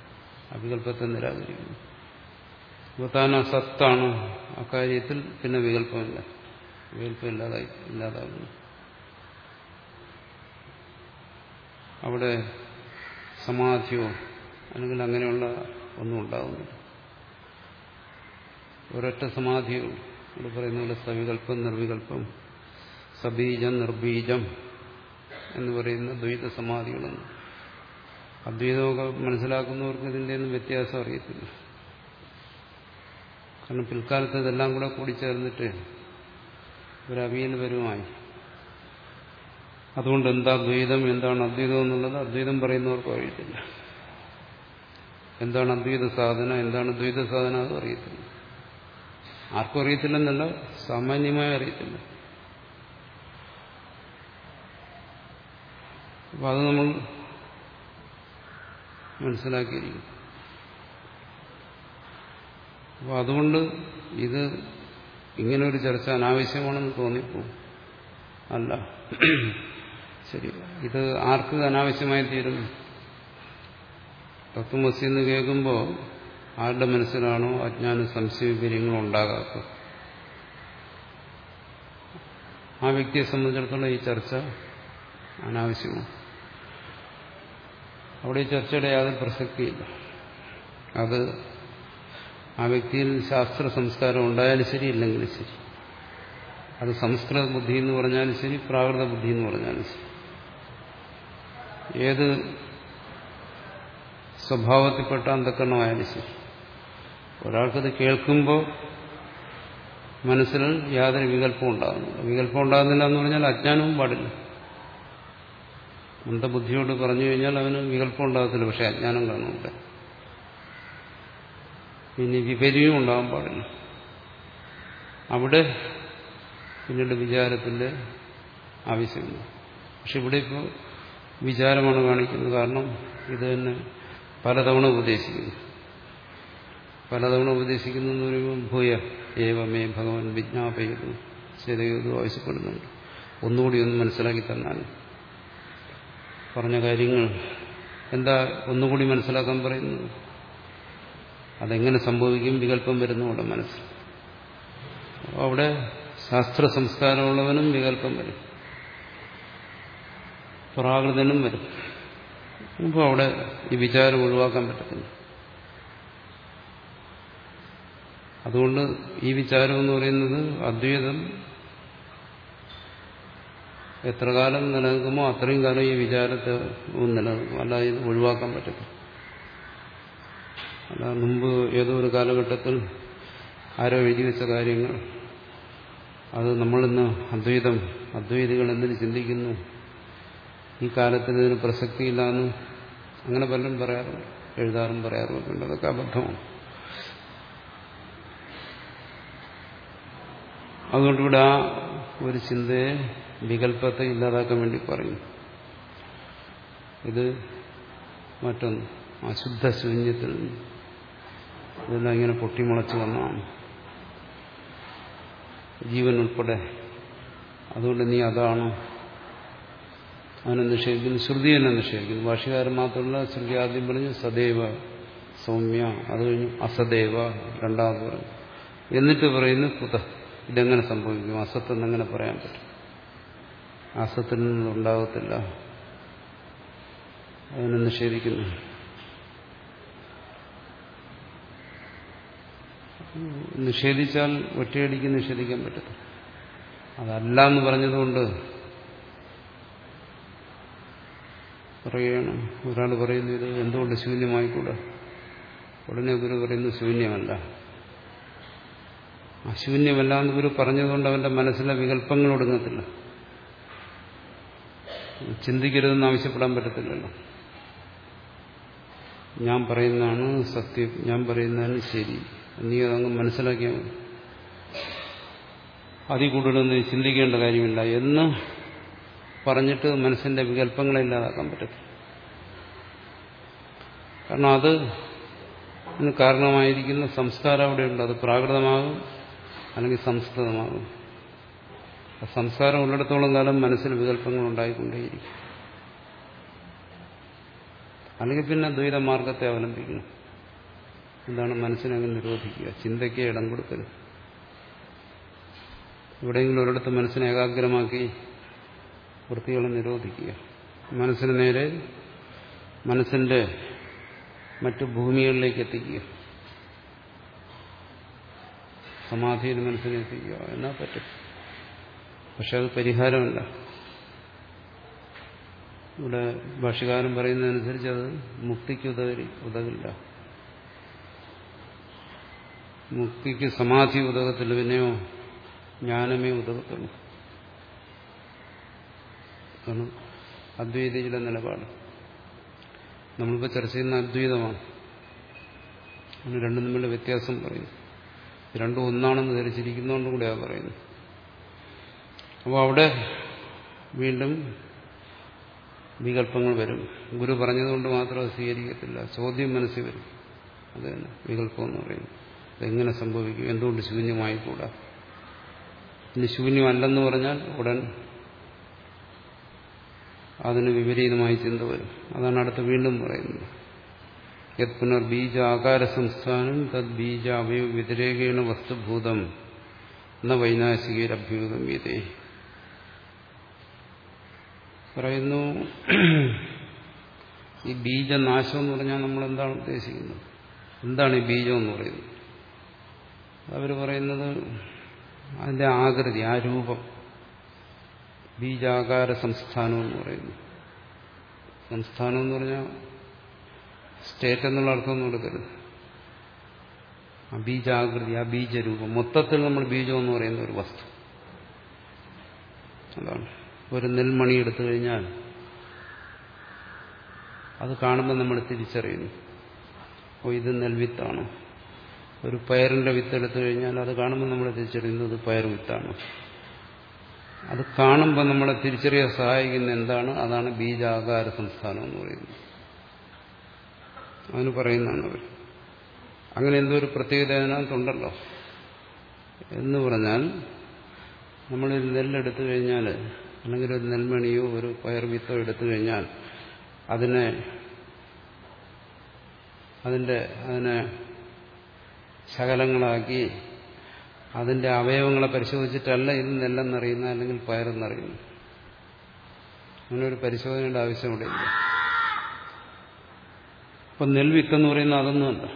ആ വികല്പത്തെ നിരാകരിക്കുന്നു. അപ്പോൾ താൻ ആ സത്താണ്. അക്കാര്യത്തിൽ പിന്നെ വികല്പമില്ല വികല്പം ഇല്ലാതായി ഇല്ലാതാകുന്നു. അവിടെ സമാധിയോ അല്ലെങ്കിൽ അങ്ങനെയുള്ള ഒന്നും ഉണ്ടാകുന്നില്ല ഒരൊറ്റ സമാധിയോ ഇവിടെ പറയുന്ന പോലെ സവികല്പം നിർവികല്പം സബീജം നിർബീജം എന്ന് പറയുന്ന ദ്വൈത സമാധികളൊന്നും അദ്വൈതമൊക്കെ മനസ്സിലാക്കുന്നവർക്ക് ഇതിന്റെ ഒന്നും വ്യത്യാസം അറിയത്തില്ല. കാരണം പിൽക്കാലത്ത് ഇതെല്ലാം കൂടെ കൂടിച്ചേർന്നിട്ട് ഒരു അവിയൽ അതുകൊണ്ട് എന്താ ദ്വൈതം എന്താണ് അദ്വൈതം എന്നുള്ളത് അദ്വൈതം പറയുന്നവർക്കും അറിയത്തില്ല. എന്താണ് അദ്വൈത സാധന എന്താണ് ദ്വൈത സാധന അത് അറിയത്തില്ല. ആർക്കും അറിയത്തില്ലെന്നല്ല സാമാന്യമായി അറിയത്തില്ല. അപ്പൊ അത് നമ്മൾ മനസ്സിലാക്കിയിരിക്കും അപ്പൊ അതുകൊണ്ട് ഇത് ഇങ്ങനെ ഒരു ചർച്ച അനാവശ്യമാണെന്ന് തോന്നിപ്പോ അല്ല. ശരി. ഇത് ആർക്ക് അനാവശ്യമായി തീരും? തത്വമസി കേൾക്കുമ്പോൾ ആരുടെ മനസ്സിലാണോ അജ്ഞാന സംശയവിപര്യങ്ങൾ ഉണ്ടാകാത്തത് ആ വ്യക്തിയെ സംബന്ധിച്ചിടത്തോളം ഈ ചർച്ച അനാവശ്യമാണ്. അവിടെ ഈ ചർച്ചയുടെ യാതൊരു പ്രസക്തിയില്ല. അത് ആ വ്യക്തിയിൽ ശാസ്ത്ര സംസ്കാരം ഉണ്ടായാലും ശരി ഇല്ലെങ്കിലും ശരി. അത് സംസ്കൃത ബുദ്ധി എന്ന് പറഞ്ഞാലും ശരി പ്രാകൃത ബുദ്ധി എന്ന് പറഞ്ഞാലും ശരി. ഏത് സ്വഭാവത്തിൽപ്പെട്ട അന്ധക്കരണമായാലും ശരി. ഒരാൾക്കത് കേൾക്കുമ്പോൾ മനസ്സിൽ യാതൊരു വികല്പവും ഉണ്ടാകുന്നില്ല. വികല്പം ഉണ്ടാകുന്നില്ല എന്ന് പറഞ്ഞാൽ അജ്ഞാനവും പാടില്ല. മന്ദബുദ്ധിയോട് പറഞ്ഞു കഴിഞ്ഞാൽ അവന് വികല്പം ഉണ്ടാകത്തില്ല പക്ഷെ അജ്ഞാനം കാണുന്നുണ്ട് ഇനി വിപര്യവും ഉണ്ടാകാൻ പാടില്ല. അവിടെ പിന്നീട് വിചാരത്തിന്റെ ആവശ്യമില്ല. പക്ഷെ ഇവിടെ ഇപ്പോൾ വിചാരമാണ് കാണിക്കുന്നത്. കാരണം ഇത് തന്നെ പലതവണ ഉപദേശിക്കുന്നു. പലതവണ ഉപദേശിക്കുന്നു ഭൂയ. ഏവമേ ഭഗവാൻ വിജ്ഞാപയതു. ചെയ്തു ആവശ്യപ്പെടുന്നുണ്ട്. ഒന്നുകൂടി ഒന്ന് മനസ്സിലാക്കി തന്നാൽ പറഞ്ഞ കാര്യങ്ങൾ എന്താ ഒന്നുകൂടി മനസ്സിലാക്കാൻ പറയുന്നത്? അതെങ്ങനെ സംഭവിക്കും? വികല്പം വരുന്നു അവിടെ മനസ്സിൽ. അവിടെ ശാസ്ത്ര സംസ്കാരമുള്ളവനും വികല്പം വരും. പ്രാകൃതനും വരും. അപ്പോൾ അവിടെ ഈ വിചാരം ഒഴിവാക്കാൻ പറ്റത്തില്ല. അതുകൊണ്ട് ഈ വിചാരം എന്ന് പറയുന്നത് അദ്വൈതം എത്ര കാലം നിലനിൽക്കുമോ അത്രയും കാലം ഈ വിചാരത്തെ നിലനിൽക്കും അല്ല ഇത് ഒഴിവാക്കാൻ പറ്റത്തില്ല. അല്ല മുമ്പ് ഏതോ ഒരു കാലഘട്ടത്തിൽ ആരോ എഴുതി വെച്ച കാര്യങ്ങൾ. അത് നമ്മളിന്ന് അദ്വൈതം അദ്വൈതികൾ എന്തിനു ചിന്തിക്കുന്നു? ഈ കാലത്തിൽ ഇതിന് പ്രസക്തിയില്ലാന്ന് അങ്ങനെ പലരും പറയാറുണ്ട് എഴുതാറും പറയാറുമൊക്കെ ഉണ്ട്. അതൊക്കെ അബദ്ധമാണ്. അതുകൊണ്ട് ഇവിടെ ആ ഒരു ചിന്തയെ വികല്പത്തെ ഇല്ലാതാക്കാൻ വേണ്ടി പറയും ഇത് മറ്റൊന്ന്. അശുദ്ധ ശൂന്യത്തിൽ ഇതെല്ലാം ഇങ്ങനെ പൊട്ടിമുളച്ച് വന്നതാണ്. ജീവൻ ഉൾപ്പെടെ. അതുകൊണ്ട് നീ അതാണ്? അവനെ നിഷേധിക്കുന്നു. ശ്രുതി തന്നെ നിഷേധിക്കുന്നു. ഭാഷകാരൻ മാത്രമല്ല ശ്രുതി ആദ്യം പറഞ്ഞു സദൈവ സൗമ്യ അത് കഴിഞ്ഞു അസദേവ രണ്ടാമത് പറഞ്ഞു എന്നിട്ട് പറയുന്നു കുത ഇതെങ്ങനെ സംഭവിക്കും? അസത്ത് എന്നെങ്ങനെ പറയാൻ പറ്റും? അസത്തിൽ നിന്നുണ്ടാകത്തില്ല അതിനെ നിഷേധിക്കുന്നു. നിഷേധിച്ചാൽ ഒറ്റയടിക്ക് നിഷേധിക്കാൻ പറ്റത്തില്ല. അതല്ല എന്ന് പറഞ്ഞതുകൊണ്ട് പറയുകയാണ് ഒരാൾ പറയുന്നു ഇത് എന്തുകൊണ്ട് ശൂന്യമായിക്കൂടാ? ഉടനെ ഗുരു പറയുന്നു ശൂന്യമല്ല. അശൂന്യമല്ല എന്ന് ഗുരു പറഞ്ഞതുകൊണ്ട് അവന്റെ മനസ്സിലെ വികല്പങ്ങൾ ഒടുങ്ങത്തില്ല. ചിന്തിക്കരുതെന്ന് ആവശ്യപ്പെടാൻ പറ്റത്തില്ലല്ലോ. ഞാൻ പറയുന്നതാണ് സത്യം. ഞാൻ പറയുന്നതാണ് ശരി. നീ അതങ്ങ് മനസ്സിലാക്കിയാൽ അതിൽ കൂടുതലൊന്നും നീ ചിന്തിക്കേണ്ട കാര്യമില്ല. എന്ന് പറഞ്ഞിട്ട് മനസ്സിന്റെ വികല്പങ്ങളെ ഇല്ലാതാക്കാൻ പറ്റത്തില്ല. കാരണം അത് കാരണമായിരിക്കുന്ന സംസ്കാരം അവിടെയുണ്ട്. അത് പ്രാകൃതമാകും. അല്ലെങ്കിൽ സംസ്കൃതമാകും. സംസ്കാരം ഉള്ളിടത്തോളം കാലം മനസ്സിൽ വികല്പങ്ങൾ ഉണ്ടായിക്കൊണ്ടേയിരിക്കും അല്ലെങ്കിൽ പിന്നെ ദ്വൈത മാർഗത്തെ അവലംബിക്കണം എന്താണ് മനസ്സിനെ നിരോധിക്കുക. ചിന്തയ്ക്ക് ഇടം കൊടുക്കരുത് എവിടെയെങ്കിലും ഒരിടത്ത് മനസ്സിനെ ഏകാഗ്രമാക്കി വൃത്തികളെ നിരോധിക്കുക. മനസ്സിന് നേരെ മനസ്സിന്റെ മറ്റു ഭൂമികളിലേക്ക് എത്തിക്കുക. സമാധിയിൽ മനസ്സിനെ എത്തിക്കുക എന്നാ പറ്റും. പക്ഷെ അത് പരിഹാരമല്ല. ഇവിടെ ഭാഷകാരൻ പറയുന്നതനുസരിച്ച് അത് മുക്തിക്ക് ഉതകരി ഉതകില്ല. മുക്തിക്ക് സമാധി ഉതകത്തില്ല പിന്നെയോ ജ്ഞാനമേ ഉതകത്തുള്ളൂ. കാരണം അദ്വൈതിയുടെ നിലപാട്. നമ്മളിപ്പോൾ ചർച്ച ചെയ്യുന്ന അദ്വൈതമാണ്. രണ്ടും തമ്മിലുള്ള വ്യത്യാസം പറയുന്നു രണ്ടും ഒന്നാണെന്ന് ധരിച്ചിരിക്കുന്നതുകൊണ്ടും കൂടെയാണ് പറയുന്നു അപ്പോൾ അവിടെ വീണ്ടും വികല്പങ്ങൾ വരും. ഗുരു പറഞ്ഞതുകൊണ്ട് മാത്രം അത് സ്വീകരിക്കത്തില്ല. ചോദ്യം മനസ്സിൽ വരും. അത് തന്നെ. വികല്പം എന്ന് പറയുന്നു അതെങ്ങനെ സംഭവിക്കും? എന്തുകൊണ്ട് ശൂന്യമായിക്കൂടാ? ഇനി ശൂന്യമല്ലെന്ന് പറഞ്ഞാൽ ഉടൻ അതിന് വിപരീതമായി ചിന്ത വരും. അതാണ് അടുത്ത് വീണ്ടും പറയുന്നത്. യത് പുനർബീജ ആകാര സംസ്ഥാനം തദ് ബീജ അവയവ വ്യതിരേകേണ വസ്തുഭൂതം എന്ന വൈനാശികരഭ്യൂഗമ്യതേ പറയുന്നു ഈ ബീജനാശം എന്ന് പറഞ്ഞാൽ നമ്മൾ എന്താണ് ഉദ്ദേശിക്കുന്നത്? എന്താണ് ഈ ബീജം എന്ന് പറയുന്നത്? അവർ പറയുന്നത് അതിന്റെ ആകൃതി ആ രൂപം. ബീജാകാര സംസ്ഥാനം എന്ന് പറയുന്നു. സംസ്ഥാനം എന്ന് പറഞ്ഞാൽ സ്റ്റേറ്റ് എന്നുള്ള അർത്ഥമൊന്നും കൊടുക്കരുത് ആ ബീജാകൃതി ആ ബീജരൂപം. മൊത്തത്തിൽ നമ്മൾ ബീജം എന്ന് പറയുന്ന ഒരു വസ്തു. അതാണ്. ഒരു നെൽമണി എടുത്തു കഴിഞ്ഞാൽ അത് കാണുമ്പോൾ നമ്മൾ തിരിച്ചറിയുന്നു. ഓ ഇത് നെൽവിത്താണ്. ഒരു പയറിന്റെ വിത്ത് എടുത്തു കഴിഞ്ഞാൽ അത് കാണുമ്പോൾ നമ്മൾ തിരിച്ചറിയുന്നത് പയർ വിത്താണ്. അത് കാണുമ്പോൾ നമ്മളെ തിരിച്ചറിയാൻ സഹായിക്കുന്ന എന്താണ്? അതാണ് ബീജാകാര സംസ്ഥാനം എന്ന് പറയുന്നത്. അതിന് പറയുന്നതാണ് അവർ അങ്ങനെ എന്തോ ഒരു പ്രത്യേകത അതിനകത്തുണ്ടല്ലോ. എന്ന് പറഞ്ഞാൽ നമ്മളൊരു നെല്ലെടുത്തു കഴിഞ്ഞാൽ അല്ലെങ്കിൽ ഒരു നെൽമണിയോ ഒരു പയർ വിത്തോ എടുത്തു കഴിഞ്ഞാൽ അതിനെ അതിന്റെ അതിനെ ശകലങ്ങളാക്കി അതിന്റെ അവയവങ്ങളെ പരിശോധിച്ചിട്ടല്ല ഇത് നെല്ലെന്നറിയുന്ന അല്ലെങ്കിൽ പയറെന്നറിയുന്നു അങ്ങനെ ഒരു പരിശോധനയുടെ ആവശ്യം ഇവിടെ ഇല്ല അപ്പൊ നെൽവിത്ത് എന്ന് പറയുന്ന അതൊന്നുമല്ല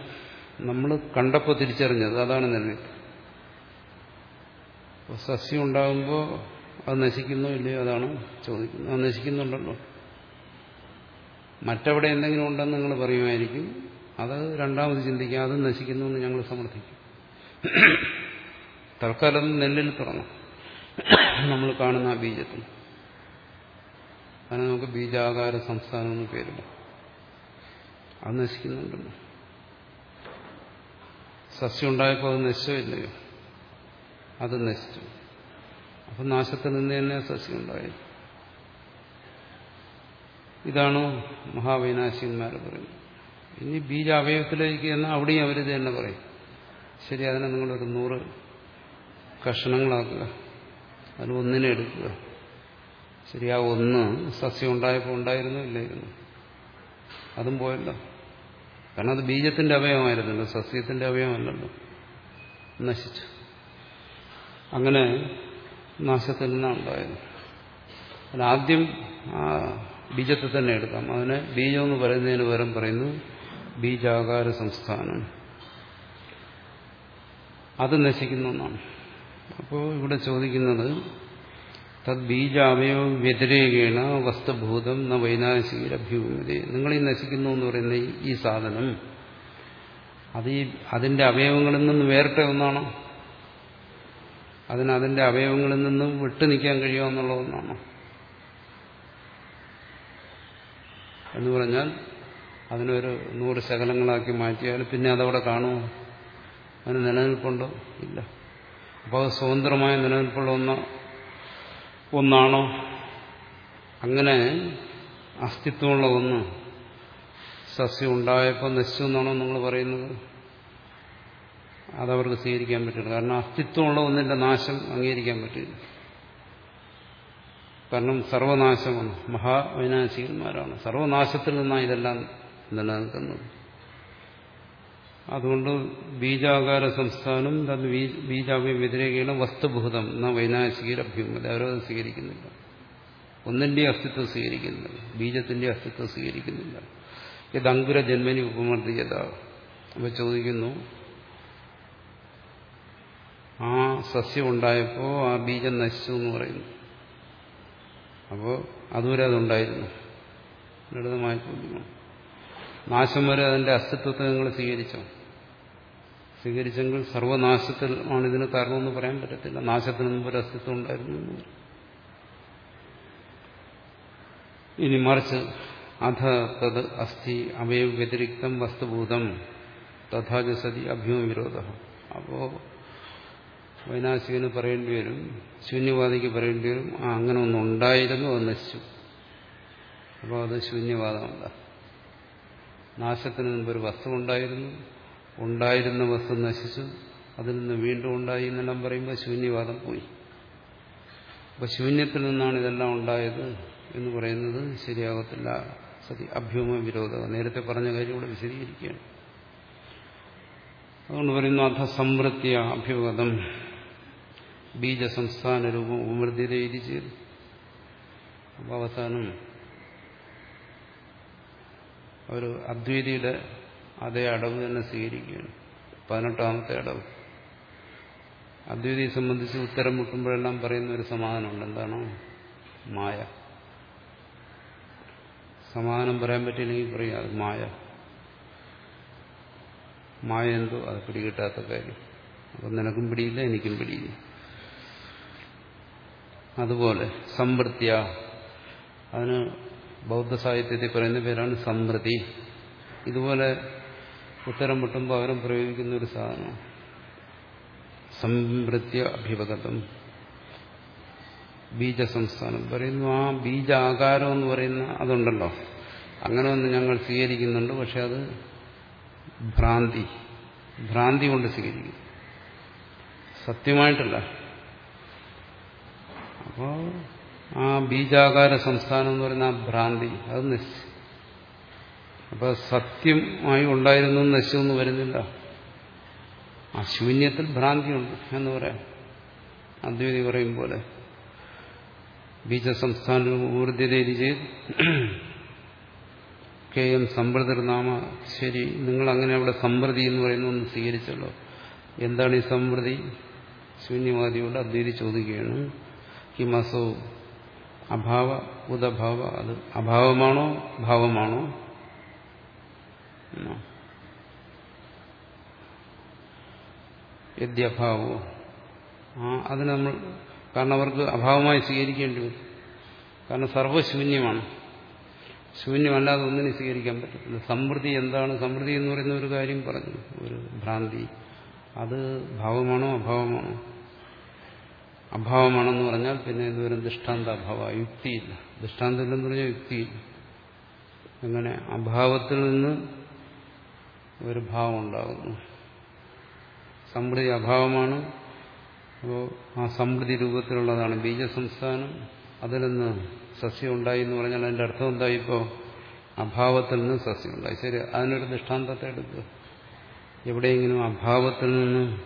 നമ്മൾ കണ്ടപ്പോൾ തിരിച്ചറിഞ്ഞത് അതാണ് നെൽവിത്ത്. അപ്പോൾ സസ്യം ഉണ്ടാകുമ്പോൾ അത് നശിക്കുന്നു ഇല്ലയോ അതാണ് ചോദിക്കുന്നത്. അത് നശിക്കുന്നുണ്ടല്ലോ. മറ്റവിടെ എന്തെങ്കിലും ഉണ്ടെന്ന് നിങ്ങൾ പറയുമായിരിക്കും. അത് രണ്ടാമത് ചിന്തിക്കുക അത് നശിക്കുന്നു എന്ന് ഞങ്ങൾ സമർത്ഥിക്കും. തൽക്കാലം നെല്ലിൽ തുടങ്ങും നമ്മൾ കാണുന്ന ആ ബീജത്തിൽ അതിന് നമുക്ക് ബീജാകാര സംസ്ഥാനം എന്ന് പേരില്ല അത് നശിക്കുന്നുണ്ടല്ലോ സസ്യം ഉണ്ടായപ്പോൾ അത് നശിച്ചില്ലയോ അത് നശിച്ചു. അപ്പം നാശത്തിൽ നിന്ന് തന്നെ സസ്യം ഉണ്ടായി. ഇതാണ് മഹാവിനാശികന്മാർ പറയുന്നത്. ഇനി ബീജാവയവത്തിലേക്ക് എന്നാൽ അവിടെയും അവരിത് തന്നെ പറയും. ശരി അതിനെ നിങ്ങളൊരു നൂറ് കഷണങ്ങളാക്കുക. അതിൽ ഒന്നിനെ എടുക്കുക. ശരി ആ ഒന്ന് സസ്യം ഉണ്ടായപ്പോൾ ഉണ്ടായിരുന്നു ഇല്ലായിരുന്നു അതും പോയല്ലോ. കാരണം അത് ബീജത്തിന്റെ അവയവമായിരുന്നല്ലോ സസ്യത്തിന്റെ അവയവമല്ലല്ലോ. നശിച്ചു. അങ്ങനെ നാശത്തിൽ നിന്നാണ് ഉണ്ടായത് ആദ്യം ആ ബീജത്തെ തന്നെ എടുക്കാം. അതിനെ ബീജം എന്ന് പറയുന്നതിന് പകരം പറയുന്നു ബീജാകാര സംസ്ഥാനം. അത് നശിക്കുന്ന ഒന്നാണ് അപ്പോൾ ഇവിടെ ചോദിക്കുന്നത് തദ് ബീജാവയോ വ്യതിരേകേണ വസ്തുഭൂതം ന വൈനാശികരഭ്യൂമിതേ നിങ്ങൾ ഈ നശിക്കുന്നു എന്ന് പറയുന്ന ഈ സാധനം അത് ഈ അതിന്റെ അവയവങ്ങളിൽ നിന്ന് വേറിട്ട ഒന്നാണോ? അതിന് അവയവങ്ങളിൽ നിന്നും വിട്ടു നിൽക്കാൻ കഴിയുമോ എന്നുള്ള ഒന്നാണോ? എന്ന് പറഞ്ഞാൽ അതിനൊരു നൂറ് ശകലങ്ങളാക്കി മാറ്റിയാൽ പിന്നെ അതവിടെ കാണുമോ? അതിന് നിലനിൽപ്പുണ്ടോ? ഇല്ല. അപ്പോൾ അത് സ്വതന്ത്രമായ നിലനിൽപ്പുള്ള ഒന്ന് ഒന്നാണോ? അങ്ങനെ അസ്തിത്വമുള്ള ഒന്ന് സസ്യം ഉണ്ടായപ്പോൾ നശിച്ചു എന്നാണോ നിങ്ങൾ പറയുന്നത്? അതവർക്ക് സ്വീകരിക്കാൻ പറ്റില്ല. കാരണം അസ്തിത്വമുള്ള ഒന്നിന്റെ നാശം അംഗീകരിക്കാൻ പറ്റില്ല. കാരണം സർവനാശമാണ്. മഹാവിനാശികന്മാരാണ് സർവനാശത്തിൽ നിന്നാണ് ഇതെല്ലാം നിലനിൽക്കുന്നത്. അതുകൊണ്ട് ബീജാകാര സംസ്ഥാനം തത് ബീജാവ്യ വ്യതിരേകയാണ് വസ്തുഭൂതം എന്ന വൈനാശികരഭ്യൂമത അവരത് സ്വീകരിക്കുന്നില്ല. ഒന്നിന്റെ അസ്തിത്വം സ്വീകരിക്കുന്നില്ല. ബീജത്തിന്റെ അസ്തിത്വം സ്വീകരിക്കുന്നില്ല. ഇത് അങ്കുര ജന്മനി ഉപമർദ്ദിയത അപ്പൊ ചോദിക്കുന്നു ആ സസ്യം ഉണ്ടായപ്പോൾ ആ ബീജം നശിച്ചു എന്ന് പറയുന്നു. അപ്പോൾ അതുവരെ അതുണ്ടായിരുന്നു. ലളിതമായ ചോദ്യമാണ് നാശം വരെ അതിന്റെ അസ്തിത്വത്തെ നിങ്ങൾ സ്വീകരിച്ചോ? സ്വീകരിച്ചെങ്കിൽ സർവനാശത്തിൽ ആണ് ഇതിന് കാരണമെന്ന് പറയാൻ പറ്റത്തില്ല. നാശത്തിന് മുമ്പ് ഒരു അസ്തിത്വം ഉണ്ടായിരുന്നു. ഇനി മറിച്ച് അധ തത് അസ്ഥി അവയവ വ്യതിരിക്തം വസ്തുഭൂതം തഥാച സതി അഭ്യൂമ വിരോധ. അപ്പോ വൈനാശികന് പറയേണ്ടി വരും ശൂന്യവാദിക്ക് പറയേണ്ടി വരും ആ അങ്ങനെ ഒന്നും ഉണ്ടായിരുന്നു? അത് നശിച്ചു അപ്പോൾ അത് ശൂന്യവാദമല്ല. നാശത്തിന് മുമ്പ് ഒരു വസ്തു ഉണ്ടായിരുന്നു. ഉണ്ടായിരുന്ന വസ്തു നശിച്ചു. അതിൽ നിന്ന് വീണ്ടും ഉണ്ടായി എന്നെല്ലാം പറയുമ്പോൾ ശൂന്യവാദം പോയി. അപ്പൊ ശൂന്യത്തിൽ നിന്നാണ് ഇതെല്ലാം ഉണ്ടായത് എന്ന് പറയുന്നത് ശരിയാകത്തില്ല സതി അഭ്യൂമ വിരോധം. നേരത്തെ പറഞ്ഞ കാര്യം ഇവിടെ വിശദീകരിക്കുകയാണ്. അതുകൊണ്ട് പറയുന്നു അധ സംവൃത്തിയ അഭ്യുഗതം ബീജസംസ്ഥാന രൂപം ഉപമൃദ്ധ്യത ഇത് ചെയ്തു അപ്പോൾ അവസാനം ഒരു അദ്വൈതിയുടെ അതേ അടവ് തന്നെ സ്വീകരിക്കുകയാണ്. പതിനെട്ടാമത്തെ അടവ്. അദ്വൈതിയെ സംബന്ധിച്ച് ഉത്തരം മുട്ടുമ്പോഴെല്ലാം പറയുന്ന ഒരു സമാധാനമുണ്ട്. എന്താണ്? മായ. സമാധാനം പറയാൻ പറ്റിയില്ലെങ്കിൽ പറയും അത് മായ. മായ എന്തോ? അത് പിടികിട്ടാത്ത കാര്യം. അപ്പം നിനക്കും പിടിയില്ല എനിക്കും പിടിയില്ല. അതുപോലെ സമ്പൃത്യ അതിന് ബൗദ്ധ സാഹിത്യത്തിൽ പറയുന്ന പേരാണ് സമൃദ്ധി ഇതുപോലെ ഉത്തരം മുട്ടുമ്പോൾ അവരും പ്രയോഗിക്കുന്ന ഒരു സാധനം സംവൃത്യ ബീജ സംസ്ഥാനം പറയുന്നു ആ ബീജ ആകാരം എന്ന് പറയുന്ന അതുണ്ടല്ലോ. അങ്ങനെ ഒന്ന് ഞങ്ങൾ സ്വീകരിക്കുന്നുണ്ട് പക്ഷെ അത് ഭ്രാന്തി. ഭ്രാന്തി കൊണ്ട് സ്വീകരിക്കും സത്യമായിട്ടല്ല. അപ്പോ ആ ബീജാകാര സംസ്ഥാനം എന്ന് പറയുന്ന ആ ഭ്രാന്തി അത് നശിച്ചു. അപ്പൊ സത്യമായി ഉണ്ടായിരുന്നു നശിച്ചൊന്നും വരുന്നില്ല. ആ ശൂന്യത്തിൽ ഭ്രാന്തിയുണ്ട് എന്ന് പറയാം. അദ്വൈതി പറയും പോലെ ബീജസംസ്ഥാന ഊർജതയിൽ ചെയ്ത് കെ എം സമ്പ്രതിർനാമ ശരി നിങ്ങൾ അങ്ങനെ അവിടെ സമ്പ്രതി എന്ന് പറയുന്ന ഒന്ന് സ്വീകരിച്ചല്ലോ. എന്താണ് ഈ സമ്പ്രതി? ശൂന്യവാദിയോട് അദ്വൈതി ചോദിക്കുകയാണ് കിമസോ അഭാവ ഉദഭാവ അത് അഭാവമാണോ ഭാവമാണോ? യദ്യഭാവോ. ആ അതിന് നമ്മൾ കാരണം അവർക്ക് അഭാവമായി സ്വീകരിക്കേണ്ടി വരും. കാരണം സർവശൂന്യമാണ്. ശൂന്യമല്ലാതെ ഒന്നിനെ സ്വീകരിക്കാൻ പറ്റത്തില്ല. സമൃദ്ധി എന്താണ്? സമൃദ്ധി എന്ന് പറയുന്ന ഒരു കാര്യം പറഞ്ഞു. ഒരു ഭ്രാന്തി. അത് ഭാവമാണോ അഭാവമാണോ? അഭാവമാണെന്ന് പറഞ്ഞാൽ പിന്നെ ഇതുവരെ ദൃഷ്ടാന്ത അഭാവ യുക്തിയില്ല. ദൃഷ്ടാന്തമില്ലെന്ന് പറഞ്ഞാൽ യുക്തിയില്ല. അങ്ങനെ അഭാവത്തിൽ നിന്ന് ഒരു ഭാവം ഉണ്ടാകുന്നു. സമൃദ്ധി അഭാവമാണ്. അപ്പോൾ ആ സമൃദ്ധി രൂപത്തിലുള്ളതാണ്. ബീജസംസ്ഥാനം അതിൽ നിന്ന് സസ്യം ഉണ്ടായി എന്ന് പറഞ്ഞാൽ അതിന്റെ അർത്ഥം എന്തായി ഇപ്പോൾ അഭാവത്തിൽ നിന്ന് സസ്യം ഉണ്ടായി. ശരി അതിനൊരു ദൃഷ്ടാന്തത്തെ എടുക്കുക എവിടെയെങ്കിലും അഭാവത്തിൽ നിന്ന്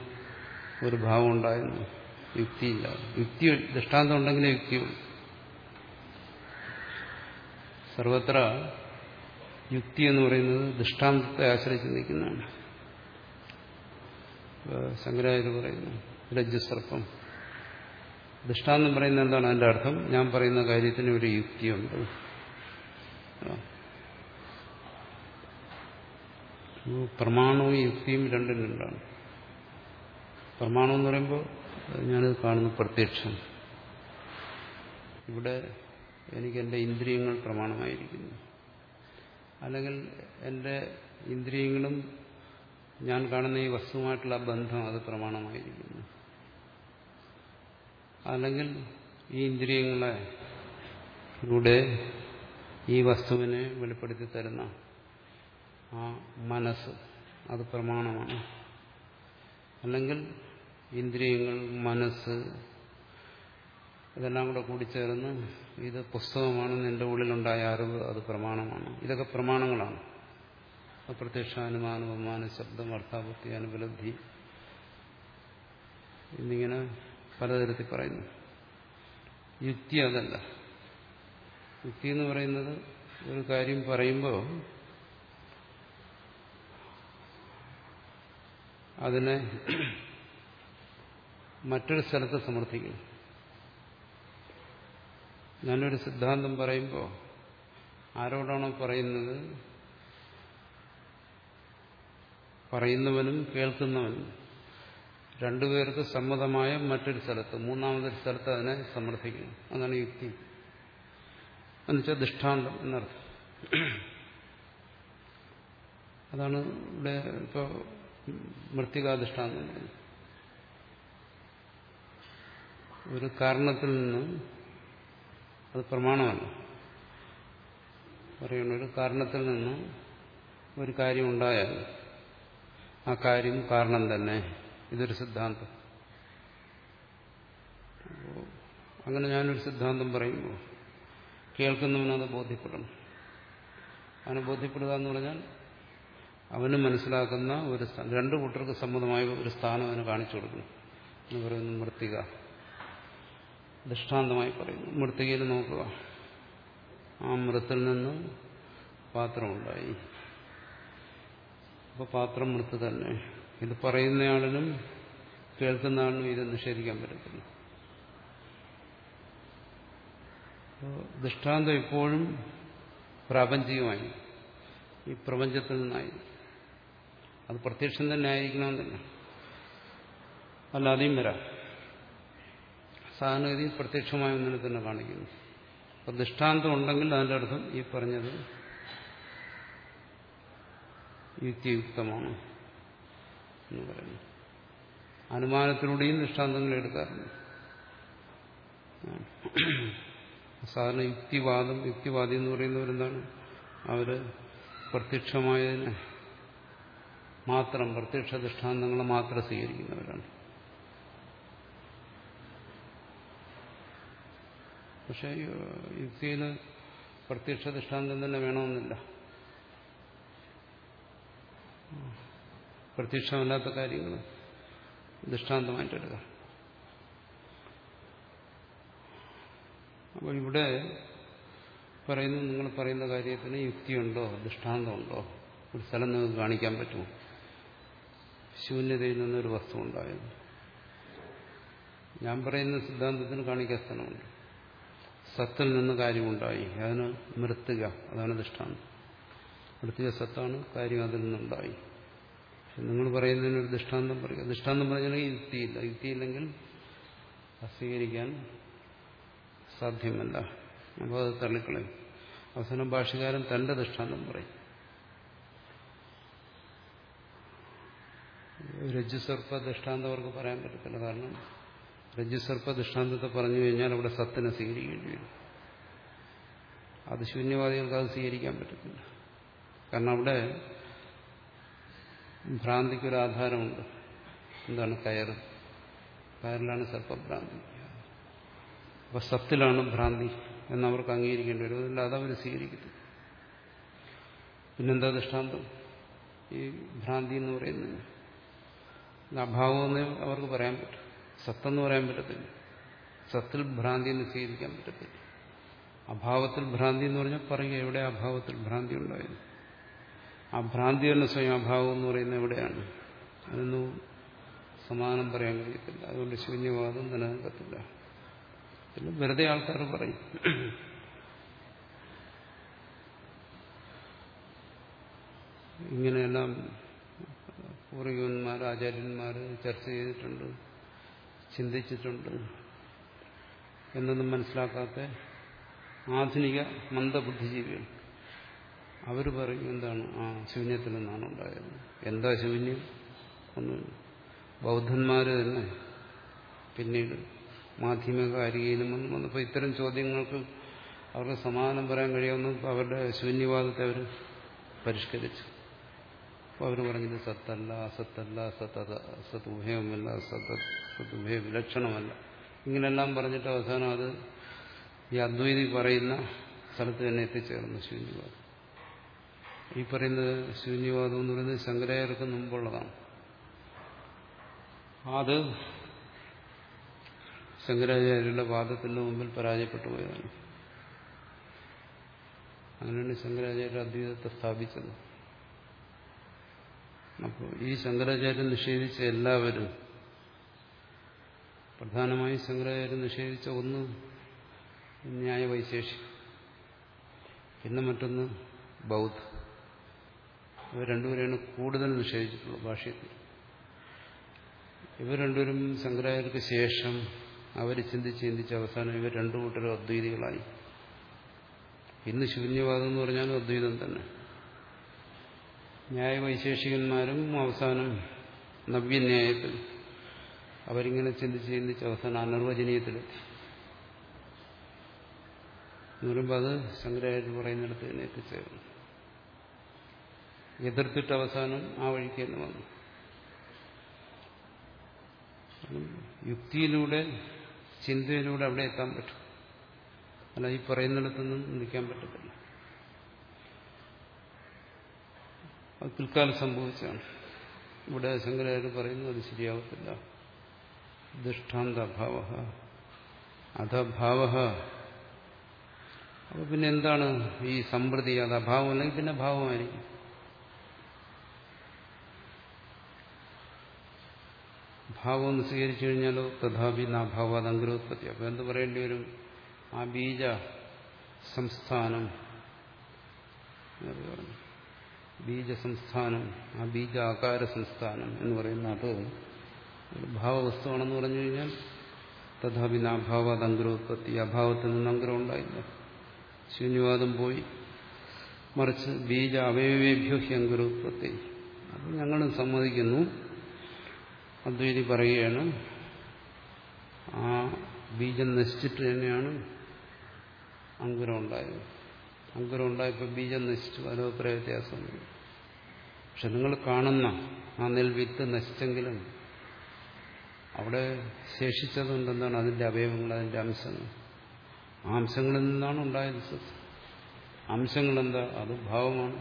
ഒരു ഭാവം ഉണ്ടായിരുന്നു. യുക്തിയില്ല. യുക്തി ദൃഷ്ടാന്തം ഉണ്ടെങ്കിലേ യുക്തിയുള്ളൂ. സർവത്ര യുക്തി എന്ന് പറയുന്നത് ദൃഷ്ടാന്തത്തെ ആശ്രയിച്ച് നിൽക്കുന്നതാണ്. ശങ്കരാചാര്യ പറയുന്നു രജ്ജുസർപ്പം. ദൃഷ്ടാന്തം പറയുന്ന എന്താണ്? അതിന്റെ അർത്ഥം ഞാൻ പറയുന്ന കാര്യത്തിന് ഒരു യുക്തിയുണ്ട്. പ്രമാണവും യുക്തിയും രണ്ടും രണ്ടാണ്. പ്രമാണം എന്ന് പറയുമ്പോൾ ഞാനിത് കാണുന്നു പ്രത്യക്ഷം. ഇവിടെ എനിക്ക് എന്റെ ഇന്ദ്രിയങ്ങൾ പ്രമാണമായിരിക്കുന്നു. അല്ലെങ്കിൽ എന്റെ ഇന്ദ്രിയങ്ങളും ഞാൻ കാണുന്ന ഈ വസ്തുവുമായിട്ടുള്ള ബന്ധം അത് പ്രമാണമായിരിക്കുന്നു. അല്ലെങ്കിൽ ഈ ഇന്ദ്രിയങ്ങളെ ൂടെ ഈ വസ്തുവിനെ വെളിപ്പെടുത്തി തരുന്ന ആ മനസ്സ് അത് പ്രമാണമാണ്. അല്ലെങ്കിൽ ഇന്ദ്രിയങ്ങൾ മനസ്സ് ഇതെല്ലാം കൂടെ കൂടിച്ചേർന്ന് ഇത് പുസ്തകമാണെന്ന് നിന്റെ ഉള്ളിലുണ്ടായ അറിവ് അത് പ്രമാണമാണ്. ഇതൊക്കെ പ്രമാണങ്ങളാണ്. പ്രത്യക്ഷാനുമാനം ബഹുമാന ശബ്ദം അർത്ഥാപത്തി അനുപലബ്ധി എന്നിങ്ങനെ പലതരത്തിൽ പറയുന്നു. യുക്തി അതല്ല. യുക്തി എന്ന് പറയുന്നത് ഒരു കാര്യം പറയുമ്പോൾ അതിനെ മറ്റൊരു സ്ഥലത്ത് സമർത്ഥിക്കുന്നു. ഞാനൊരു സിദ്ധാന്തം പറയുമ്പോൾ ആരോടാണോ പറയുന്നത്? പറയുന്നവനും കേൾക്കുന്നവനും. രണ്ടുപേർക്ക് സമ്മതമായ മറ്റൊരു സ്ഥലത്ത് മൂന്നാമതൊരു സ്ഥലത്ത് അതിനെ സമർത്ഥിക്കുന്നു. അതാണ് യുക്തി. എന്നുവെച്ചാൽ ദൃഷ്ടാന്തം എന്നർത്ഥം. അതാണ് ഇവിടെ ഇപ്പോൾ മൃത്തികാധിഷ്ഠാന്തം പറയുന്നത്. ഒരു കാരണത്തിൽ നിന്ന് അത് പ്രമാണമല്ല. പറയുന്ന ഒരു കാരണത്തിൽ നിന്ന് ഒരു കാര്യം ഉണ്ടായാൽ ആ കാര്യം കാരണം തന്നെ. ഇതൊരു സിദ്ധാന്തം. അങ്ങനെ ഞാനൊരു സിദ്ധാന്തം പറയുമ്പോൾ കേൾക്കുന്നവനത് ബോധ്യപ്പെടണം. അവനെ ബോധ്യപ്പെടുക എന്ന് പറഞ്ഞാൽ അവന് മനസ്സിലാക്കുന്ന ഒരു രണ്ടു കൂട്ടർക്ക് സമ്മതമായ ഒരു സ്ഥാനം അവന് കാണിച്ചു കൊടുക്കണം എന്ന് പറയുന്നു മൃത്തിക. ദൃഷ്ടാന്തമായി പറയുന്നു. മൃത്തികയിൽ നോക്കുക. ആ മൃത്തിൽ നിന്ന് പാത്രമുണ്ടായി അപ്പോൾ പാത്രം മൃത്ത് തന്നെ. ഇത് പറയുന്നയാളിനും കേൾക്കുന്ന ആളിനും ഇത് നിഷേധിക്കാൻ പറ്റത്തില്ല. ദൃഷ്ടാന്തം ഇപ്പോഴും പ്രാപഞ്ചികമായി. ഈ പ്രപഞ്ചത്തിൽ നിന്നായി അത് പ്രത്യക്ഷം തന്നെ ആയിരിക്കണമെന്നില്ല. അല്ലാതെയും വരാം. സാധാരണഗതിയിൽ പ്രത്യക്ഷമായ ഒന്നിനെ തന്നെ കാണിക്കുന്നു. അപ്പൊ ദൃഷ്ടാന്തം ഉണ്ടെങ്കിൽ അതിന്റെ അർത്ഥം ഈ പറഞ്ഞത് യുക്തിയുക്തമാണ് എന്ന് പറയുന്നു. അനുമാനത്തിലൂടെയും ദൃഷ്ടാന്തങ്ങൾ എടുക്കാറുണ്ട്. സാധാരണ യുക്തിവാദം യുക്തിവാദി എന്ന് പറയുന്നവരെന്താണ്? അവർ പ്രത്യക്ഷമായതിന് മാത്രം പ്രത്യക്ഷ ദൃഷ്ടാന്തങ്ങളെ മാത്രം സ്വീകരിക്കുന്നവരാണ്. പക്ഷെ യുക്തിയിൽ പ്രത്യക്ഷ ദൃഷ്ടാന്തം തന്നെ വേണമെന്നില്ല. പ്രത്യക്ഷമല്ലാത്ത കാര്യങ്ങൾ ദൃഷ്ടാന്തമായിട്ടെടുക്കാം. അപ്പോൾ ഇവിടെ പറയുന്നു നിങ്ങൾ പറയുന്ന കാര്യത്തിന് യുക്തിയുണ്ടോ ദൃഷ്ടാന്തമുണ്ടോ? ഒരു സ്ഥലം നിങ്ങൾക്ക് കാണിക്കാൻ പറ്റുമോ? ശൂന്യതയിൽ നിന്നൊരു വസ്തു ഉണ്ടായത് ഞാൻ പറയുന്ന സിദ്ധാന്തത്തിന് കാണിക്കാൻ സ്ഥലമുണ്ട്. സത്തിൽ നിന്ന് കാര്യമുണ്ടായി. അതിന് മൃത്തുക അതാണ് ദൃഷ്ടാന്തം. മൃത്തിക സത്താണ് കാര്യം അതിൽ നിന്നുണ്ടായി. പക്ഷെ നിങ്ങൾ പറയുന്നതിനൊരു ദൃഷ്ടാന്തം പറയുക. ദൃഷ്ടാന്തം പറഞ്ഞാൽ യുക്തിയില്ല. യുക്തിയില്ലെങ്കിൽ സ്വീകരിക്കാൻ സാധ്യമല്ല. അപ്പോൾ അത് തള്ളിക്കളയും. അവസാനം ഭാഷകാരൻ തന്റെ ദൃഷ്ടാന്തം പറയും. രജ്ജുസർപ്പ ദൃഷ്ടാന്തം അവർക്ക് പറയാൻ പറ്റത്തില്ല. കാരണം രജ്ജുസർപ്പ ദൃഷ്ടാന്തത്തെ പറഞ്ഞു കഴിഞ്ഞാൽ അവിടെ സത്തിനെ സ്വീകരിക്കേണ്ടി വരും. അത് ശൂന്യവാദികൾക്ക് അത് സ്വീകരിക്കാൻ പറ്റത്തില്ല. കാരണം അവിടെ ഭ്രാന്തിക്കൊരു ആധാരമുണ്ട് എന്താണ് കയറ്? കയറിലാണ് സർപ്പഭ്രാന്തി. അപ്പൊ സത്തിലാണ് ഭ്രാന്തി എന്നവർക്ക് അംഗീകരിക്കേണ്ടി വരും. അതല്ലാതെ അവർ സ്വീകരിക്കത്തില്ല. പിന്നെന്താ ദൃഷ്ടാന്തം? ഈ ഭ്രാന്തി എന്ന് പറയുന്നത്. അഭാവമെന്ന് അവർക്ക് പറയാൻ പറ്റും. സത്തെന്ന് പറയാൻ പറ്റത്തില്ല. സത്തിൽ ഭ്രാന്തി എന്ന് സ്വീകരിക്കാൻ പറ്റത്തില്ല. അഭാവത്തിൽ ഭ്രാന്തി എന്ന് പറഞ്ഞാൽ പറയുക എവിടെ അഭാവത്തിൽ ഭ്രാന്തി ഉണ്ടായത് ആ ഭ്രാന്തി തന്നെ സ്വയം അഭാവം എന്ന് പറയുന്നത് എവിടെയാണ്? അതൊന്നും സമാനം പറയാൻ കഴിയത്തില്ല. അതുകൊണ്ട് ശൂന്യവാദം നിലനിൽക്കത്തില്ല. പിന്നെ വെറുതെ ആൾക്കാർ പറയും. ഇങ്ങനെയെല്ലാം പൂർവികന്മാർ ആചാര്യന്മാർ ചർച്ച ചെയ്തിട്ടുണ്ട്. ചിന്തിച്ചിട്ടുണ്ട് എന്നൊന്നും മനസ്സിലാക്കാത്ത ആധുനിക മന്ദബുദ്ധിജീവികൾ. അവർ പറയും എന്താണ് ആ ശൂന്യത്തിൽ നിന്നാണ് ഉണ്ടായത്? എന്താ ശൂന്യം? ഒന്ന് ബൗദ്ധന്മാർ തന്നെ പിന്നീട് മാധ്യമകാരികയിലും ഒന്നും വന്നപ്പോൾ ഇത്തരം ചോദ്യങ്ങൾക്ക് അവർക്ക് സമാധാനം പറയാൻ കഴിയാവുന്ന അവരുടെ ശൂന്യവാദത്തെ അവർ പരിഷ്കരിച്ചു. അപ്പോൾ അവർ പറഞ്ഞത് സത്തല്ല അസത്തല്ല സത്തത സത് ഉഭയമല്ല സത്ത സത് ഉഭയ വിലക്ഷണമല്ല. ഇങ്ങനെല്ലാം പറഞ്ഞിട്ട് അവസാനം അത് ഈ അദ്വൈതി പറയുന്ന സ്ഥലത്ത് തന്നെ എത്തിച്ചേർന്നു ശൂന്യവാദം. ഈ പറയുന്നത് ശൂന്യവാദം എന്ന് പറയുന്നത് ശങ്കരാചാര്യർക്ക് മുമ്പുള്ളതാണ്. അത് ശങ്കരാചാര്യരുടെ വാദത്തിന് മുമ്പിൽ പരാജയപ്പെട്ടു പോയതാണ്. അങ്ങനെയാണ് ശങ്കരാചാര്യ അദ്വൈതത്തെ സ്ഥാപിച്ചത്. അപ്പോൾ ഈ ശങ്കരാചാര്യൻ നിഷേധിച്ച എല്ലാവരും പ്രധാനമായും ശങ്കരാചാര്യൻ നിഷേധിച്ച ഒന്ന് ന്യായവൈശേഷി പിന്നെ മറ്റൊന്ന് ബൗദ്ധ. ഇവർ രണ്ടുപേരെയാണ് കൂടുതൽ നിഷേധിച്ചിട്ടുള്ളത് ഭാഷയത്തിൽ ഇവർ രണ്ടുപേരും ശങ്കരാചാര്യർക്ക് ശേഷം അവർ ചിന്തിച്ച് ചിന്തിച്ച് അവസാനം ഇവർ രണ്ടു കൂട്ടരും അദ്വൈതികളായി. ഇന്ന് ശൂന്യവാദം എന്ന് പറഞ്ഞാലും അദ്വൈതം തന്നെ. ന്യായവൈശേഷികന്മാരും അവസാനം നവ്യന്യായത്തിൽ അവരിങ്ങനെ ചിന്തിച്ച് ചിന്തിച്ച് അവസാനം അനിർവചനീയത്തിലെത്തി എന്ന് പറയുമ്പോൾ അത് ശങ്കരാചാര്യ പറയുന്നിടത്ത് തന്നെ എത്തിച്ചേർന്നു എതിർത്തിട്ട് അവസാനം ആ വഴിക്ക് തന്നെ വന്നു. യുക്തിയിലൂടെ ചിന്തയിലൂടെ അവിടെ എത്താൻ പറ്റും. അല്ല ഈ പറയുന്നിടത്തൊന്നും നിൽക്കാൻ പറ്റത്തില്ല. അത് പിൽക്കാലം സംഭവിച്ചാണ്. ഇവിടെ ശങ്കരാചാര്യ പറയുന്നു അത് ശരിയാവത്തില്ല. ദൃഷ്ടാന്ത അഭാവ അധഭാവ അപ്പൊ പിന്നെ എന്താണ് ഈ സമൃദ്ധി അത് അഭാവം അല്ലെങ്കിൽ പിന്നെ ഭാവമായിരിക്കും. ഭാവം എന്ന് സ്വീകരിച്ചു കഴിഞ്ഞാലോ? തഥാപി നാഭാവാത് അങ്കുരോത്പത്തി അപ്പൊ എന്ത് പറയേണ്ടി വരും? ആ ബീജ സംസ്ഥാനം. പറഞ്ഞു. ബീജസംസ്ഥാനം ആ ബീജാകാര സംസ്ഥാനം എന്ന് പറയുന്ന അത് ഭാവവസ്തുവാണെന്ന് പറഞ്ഞു കഴിഞ്ഞാൽ തഥാപി നാഭാവാത് അങ്കുരോത്പത്തി അഭാവത്തിൽ നിന്ന് അങ്കുരം ഉണ്ടായില്ല. ശൂന്യവാദം പോയി. മറിച്ച് ബീജ അവയവേഭ്യോ ഹി അങ്കുരോത്പത്തി അത് ഞങ്ങളും സമ്മതിക്കുന്നു. അദ്വൈതി പറയുകയാണ് ആ ബീജം നശിച്ചിട്ട് തന്നെയാണ് അങ്കുരം ഉണ്ടായത്. അങ്കുരം ഉണ്ടായപ്പോൾ ബീജം നശിച്ചു. അതിനഭിപ്രായ വ്യത്യാസം പക്ഷെ നിങ്ങൾ കാണുന്ന ആ നെൽവിത്ത് നശിച്ചെങ്കിലും അവിടെ ശേഷിച്ചതുണ്ടെന്നാണ് അതിന്റെ അവയവങ്ങൾ അതിന്റെ അംശങ്ങൾ. ആ അംശങ്ങളിൽ നിന്നാണ് ഉണ്ടായത് സത്യം അംശങ്ങൾ എന്താ അത് ഭാവമാണ്.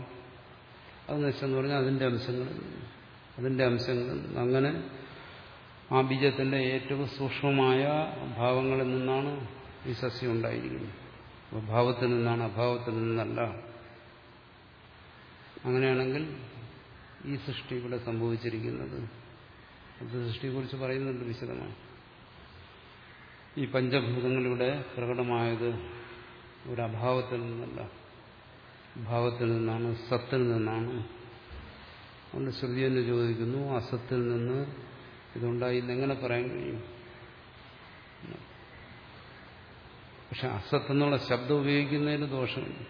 അത് നശിച്ചെന്ന് പറഞ്ഞാൽ അതിന്റെ അംശങ്ങൾ അതിന്റെ അംശങ്ങൾ അങ്ങനെ ആ ബീജത്തിന്റെ ഏറ്റവും സൂക്ഷ്മമായ ഭാവങ്ങളിൽ നിന്നാണ് ഈ സസ്യം ഉണ്ടായിരിക്കുന്നത്. ഭാവത്തിൽ നിന്നാണ് അഭാവത്തിൽ നിന്നല്ല. അങ്ങനെയാണെങ്കിൽ ഈ സൃഷ്ടി ഇവിടെ സംഭവിച്ചിരിക്കുന്നത്. അത് സൃഷ്ടിയെക്കുറിച്ച് പറയുന്നുണ്ട് വിശദമായി. ഈ പഞ്ചഭൂതങ്ങളിവിടെ പ്രകടമായത് ഒരു അഭാവത്തിൽ നിന്നല്ല. ഭാവത്തിൽ നിന്നാണ് സത്തിൽ നിന്നാണ്. അതുകൊണ്ട് ശ്രുതി എന്ന് ചോദിക്കുന്നു അസത്തിൽ നിന്ന് ഇതുണ്ടായി എന്നെങ്ങനെ പറയാൻ കഴിയും? പക്ഷെ അസത്ത് എന്നുള്ള ശബ്ദം ഉപയോഗിക്കുന്നതിന് ദോഷമില്ല.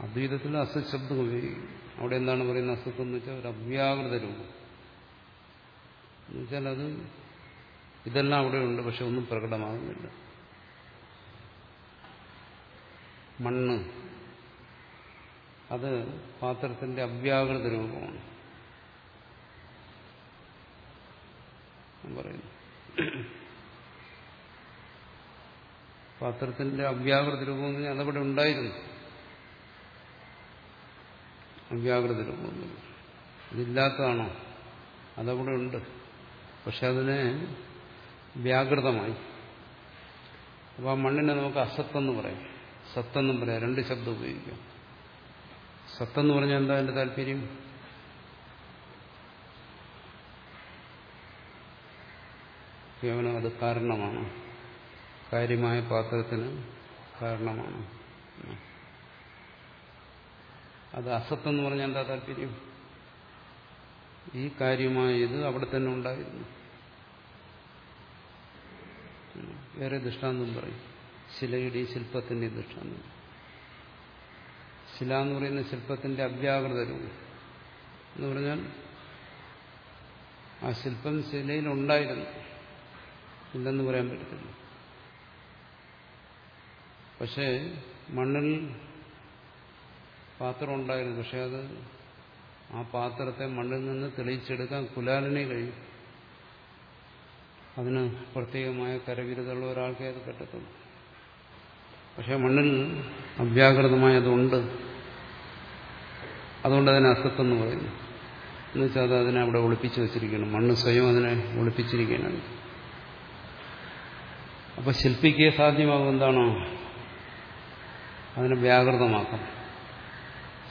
അദ്വൈതത്തിൽ അസത് ശബ്ദം ഉപയോഗിക്കും. അവിടെ എന്താണ് പറയുന്നത് അസത്ത് എന്ന് വെച്ചാൽ ഒരു അവ്യാകൃത രൂപം. എന്നുവെച്ചാൽ അത് ഇതെല്ലാം അവിടെ ഉണ്ട് പക്ഷെ ഒന്നും പ്രകടമാകുന്നില്ല. മണ്ണ് അത് പാത്രത്തിന്റെ അവ്യാകൃത രൂപമാണ്. പറയുന്നു. പാത്രത്തിന്റെ അവ്യാകൃത രൂപം എന്ന് പറഞ്ഞാൽ അതവിടെ ഉണ്ടായിരുന്നു. അവ്യാകൃത രൂപം ഇതില്ലാത്തതാണോ അതവിടെ ഉണ്ട്. പക്ഷെ അതിനെ വ്യാകൃതമായി. അപ്പോൾ ആ മണ്ണിനെ നമുക്ക് അസത്തെന്ന് പറയാം. സത്തെന്നും പറയാം. രണ്ട് ശബ്ദം ഉപയോഗിക്കാം. സത്തെന്ന് പറഞ്ഞാൽ എന്താ എന്റെ താല്പര്യം? കേവലം അത് കാരണമാണ്. കാര്യമായ പാത്രത്തിന് കാരണമാണ്. അത് അസത്തെന്ന് പറഞ്ഞാൽ എന്താ താല്പര്യം? ഈ കാര്യമായ ഇത് അവിടെ തന്നെ ഉണ്ടായിരുന്നു. വേറെ ദൃഷ്ടാന്തം പറയും. ശിലയുടെ ശില്പത്തിന്റെ ദൃഷ്ടാന്തം. ശില എന്ന് പറയുന്ന ശില്പത്തിന്റെ അവ്യാകൃത രൂപം എന്ന് പറഞ്ഞാൽ ആ ശില്പം ശിലയിൽ ഉണ്ടായിരുന്നു. ഇല്ലെന്ന് പറയാൻ പറ്റത്തില്ല. പക്ഷേ മണ്ണിൽ പാത്രം ഉണ്ടായിരുന്നു പക്ഷെ അത് ആ പാത്രത്തെ മണ്ണിൽ നിന്ന് തെളിയിച്ചെടുക്കാൻ കുലാലിനെ കഴിയും. അതിന് പ്രത്യേകമായ കരവിരുതുള്ള ഒരാൾക്കേ അത് പറ്റത്തുള്ളൂ. പക്ഷെ മണ്ണിൽ അവ്യാകൃതമായ അതുണ്ട്. അതുകൊണ്ട് അതിനെ അസത്തെന്ന് പറയുന്നു. എന്നുവെച്ചാൽ അത് അതിനെ അവിടെ ഒളിപ്പിച്ചു വെച്ചിരിക്കണം മണ്ണ് സ്വയം അതിനെ ഒളിപ്പിച്ചിരിക്കണം അപ്പൊ ശില്പിക്ക് സാധ്യമാകും എന്താണോ? അതിനെ വ്യാകൃതമാക്കാം.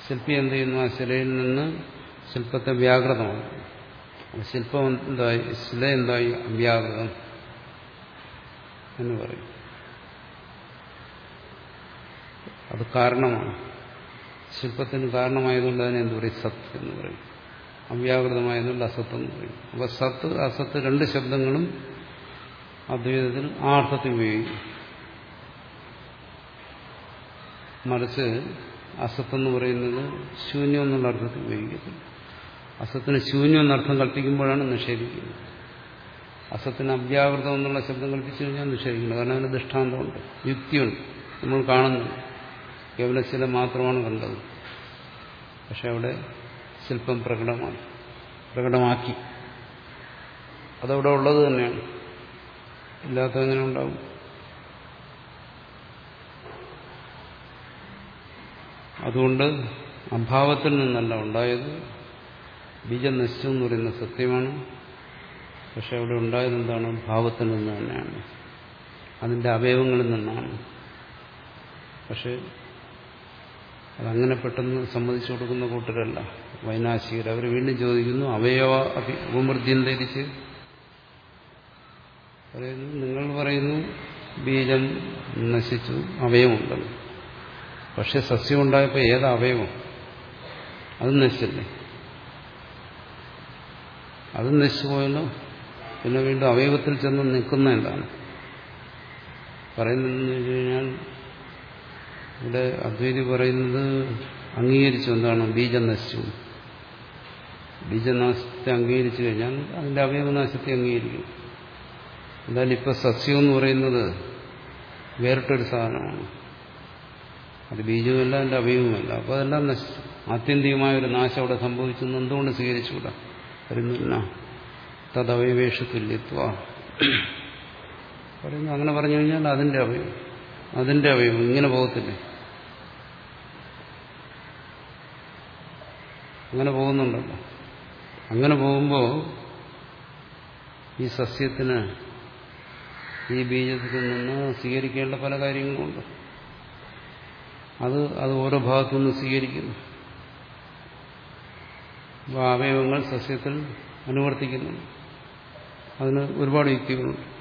ശില്പി എന്ത് ചെയ്യുന്നു? ആ ശിലയിൽ നിന്ന് ശില്പത്തെ വ്യാകൃതമാക്കും. ശില്പം എന്തായി? ശില എന്തായി? അവ്യാകൃതം എന്ന് പറയും. അത് കാരണമാണ്. ശില്പത്തിന് കാരണമായതുകൊണ്ട് അതിനെ എന്ത് പറയും? സത്ത് എന്ന് പറയും. അവ്യാകൃതമായതുകൊണ്ട് അസത്ത് എന്ന് പറയും. അപ്പൊ സത്ത് അസത്ത് രണ്ട് ശബ്ദങ്ങളും അദ്വൈതത്തിൽ ആ അർത്ഥത്തിൽ ഉപയോഗിക്കും. മറിച്ച് അസത്തെന്ന് പറയുന്നത് ശൂന്യം എന്നുള്ള അർത്ഥത്തിൽ ഉപയോഗിക്കത്തില്ല. അസത്തിന് ശൂന്യം എന്നർത്ഥം കൽപ്പിക്കുമ്പോഴാണ് നിഷേധിക്കുന്നത്. അസത്തിന് അവ്യാകൃതം എന്നുള്ള ശബ്ദം കൽപ്പിച്ചു കഴിഞ്ഞാൽ നിഷേധിക്കുന്നത് കാരണം അതിന് ദൃഷ്ടാന്തമുണ്ട്. യുക്തിയുണ്ട്. നമ്മൾ കാണുന്നു. കേവലം ശില മാത്രമാണ് കണ്ടത്. പക്ഷെ അവിടെ ശില്പം പ്രകടമാണ്. പ്രകടമാക്കി. അതവിടെ ഉള്ളത് തന്നെയാണ്. ഇല്ലാത്തതെങ്ങനെ ഉണ്ടാവും? അതുകൊണ്ട് അഭാവത്തിൽ നിന്നല്ല ഉണ്ടായത്. ബീജം നശിച്ചു എന്ന് പറയുന്ന സത്യമാണ്. പക്ഷെ അവിടെ ഉണ്ടായത് എന്താണ്? ഭാവത്തിൽ നിന്ന് തന്നെയാണ്. അതിന്റെ അവയവങ്ങളിൽ നിന്നാണ്. പക്ഷെ അതങ്ങനെ പെട്ടെന്ന് സമ്മതിച്ചു കൊടുക്കുന്ന കൂട്ടരല്ല. വൈനാശികർ അവർ വീണ്ടും ചോദിക്കുന്നു അവയവ അഭി ഉപമൃദ്യം ധരിച്ച് പറയുന്നു നിങ്ങൾ പറയുന്നു ബീജം നശിച്ചു അവയവമുണ്ടെന്ന്. പക്ഷെ സസ്യം ഉണ്ടായപ്പോൾ ഏതാ അവയവം? അത് നശിച്ചല്ലേ? അത് നശിച്ചു പോയല്ലോ. പിന്നെ വീണ്ടും അവയവത്തിൽ ചെന്ന് നിൽക്കുന്ന എന്താണ്? പറയുന്നതെന്ന് വെച്ച് കഴിഞ്ഞാൽ ഇവിടെ അദ്വൈതി പറയുന്നത് അംഗീകരിച്ചു എന്താണ്? ബീജം നശിച്ചു ബീജനാശത്തെ അംഗീകരിച്ചു കഴിഞ്ഞാൽ അതിന്റെ അവയവനാശത്തെ അംഗീകരിക്കും. എന്തായാലും ഇപ്പൊ സസ്യം എന്ന് പറയുന്നത് വേറിട്ടൊരു സാധനമാണ്. അത് ബീജവുമല്ല അതിന്റെ അവയവുമല്ല. അപ്പോൾ അതെല്ലാം നശിച്ചു. ആത്യന്തികമായ ഒരു നാശം അവിടെ സംഭവിച്ചു എന്തുകൊണ്ട് സ്വീകരിച്ചുകൂടാ? വരുന്നില്ല തദവയവേഷ തുല്യത്വ പറയുന്നു അങ്ങനെ പറഞ്ഞു കഴിഞ്ഞാൽ അതിന്റെ അവയവം. അതിന്റെ അവയവം ഇങ്ങനെ പോകത്തില്ലേ? അങ്ങനെ പോകുന്നുണ്ടല്ലോ. അങ്ങനെ പോകുമ്പോൾ ഈ സസ്യത്തിന് ഈ ബീജത്തിൽ നിന്ന് സ്വീകരിക്കേണ്ട പല കാര്യങ്ങളുമുണ്ട്. അത് അത് ഓരോ ഭാഗത്തു നിന്ന് സ്വീകരിക്കുന്നു. അവയവങ്ങൾ സസ്യത്തിൽ അനുവർത്തിക്കുന്നു. അതിന് ഒരുപാട് യുക്തികളുണ്ട്.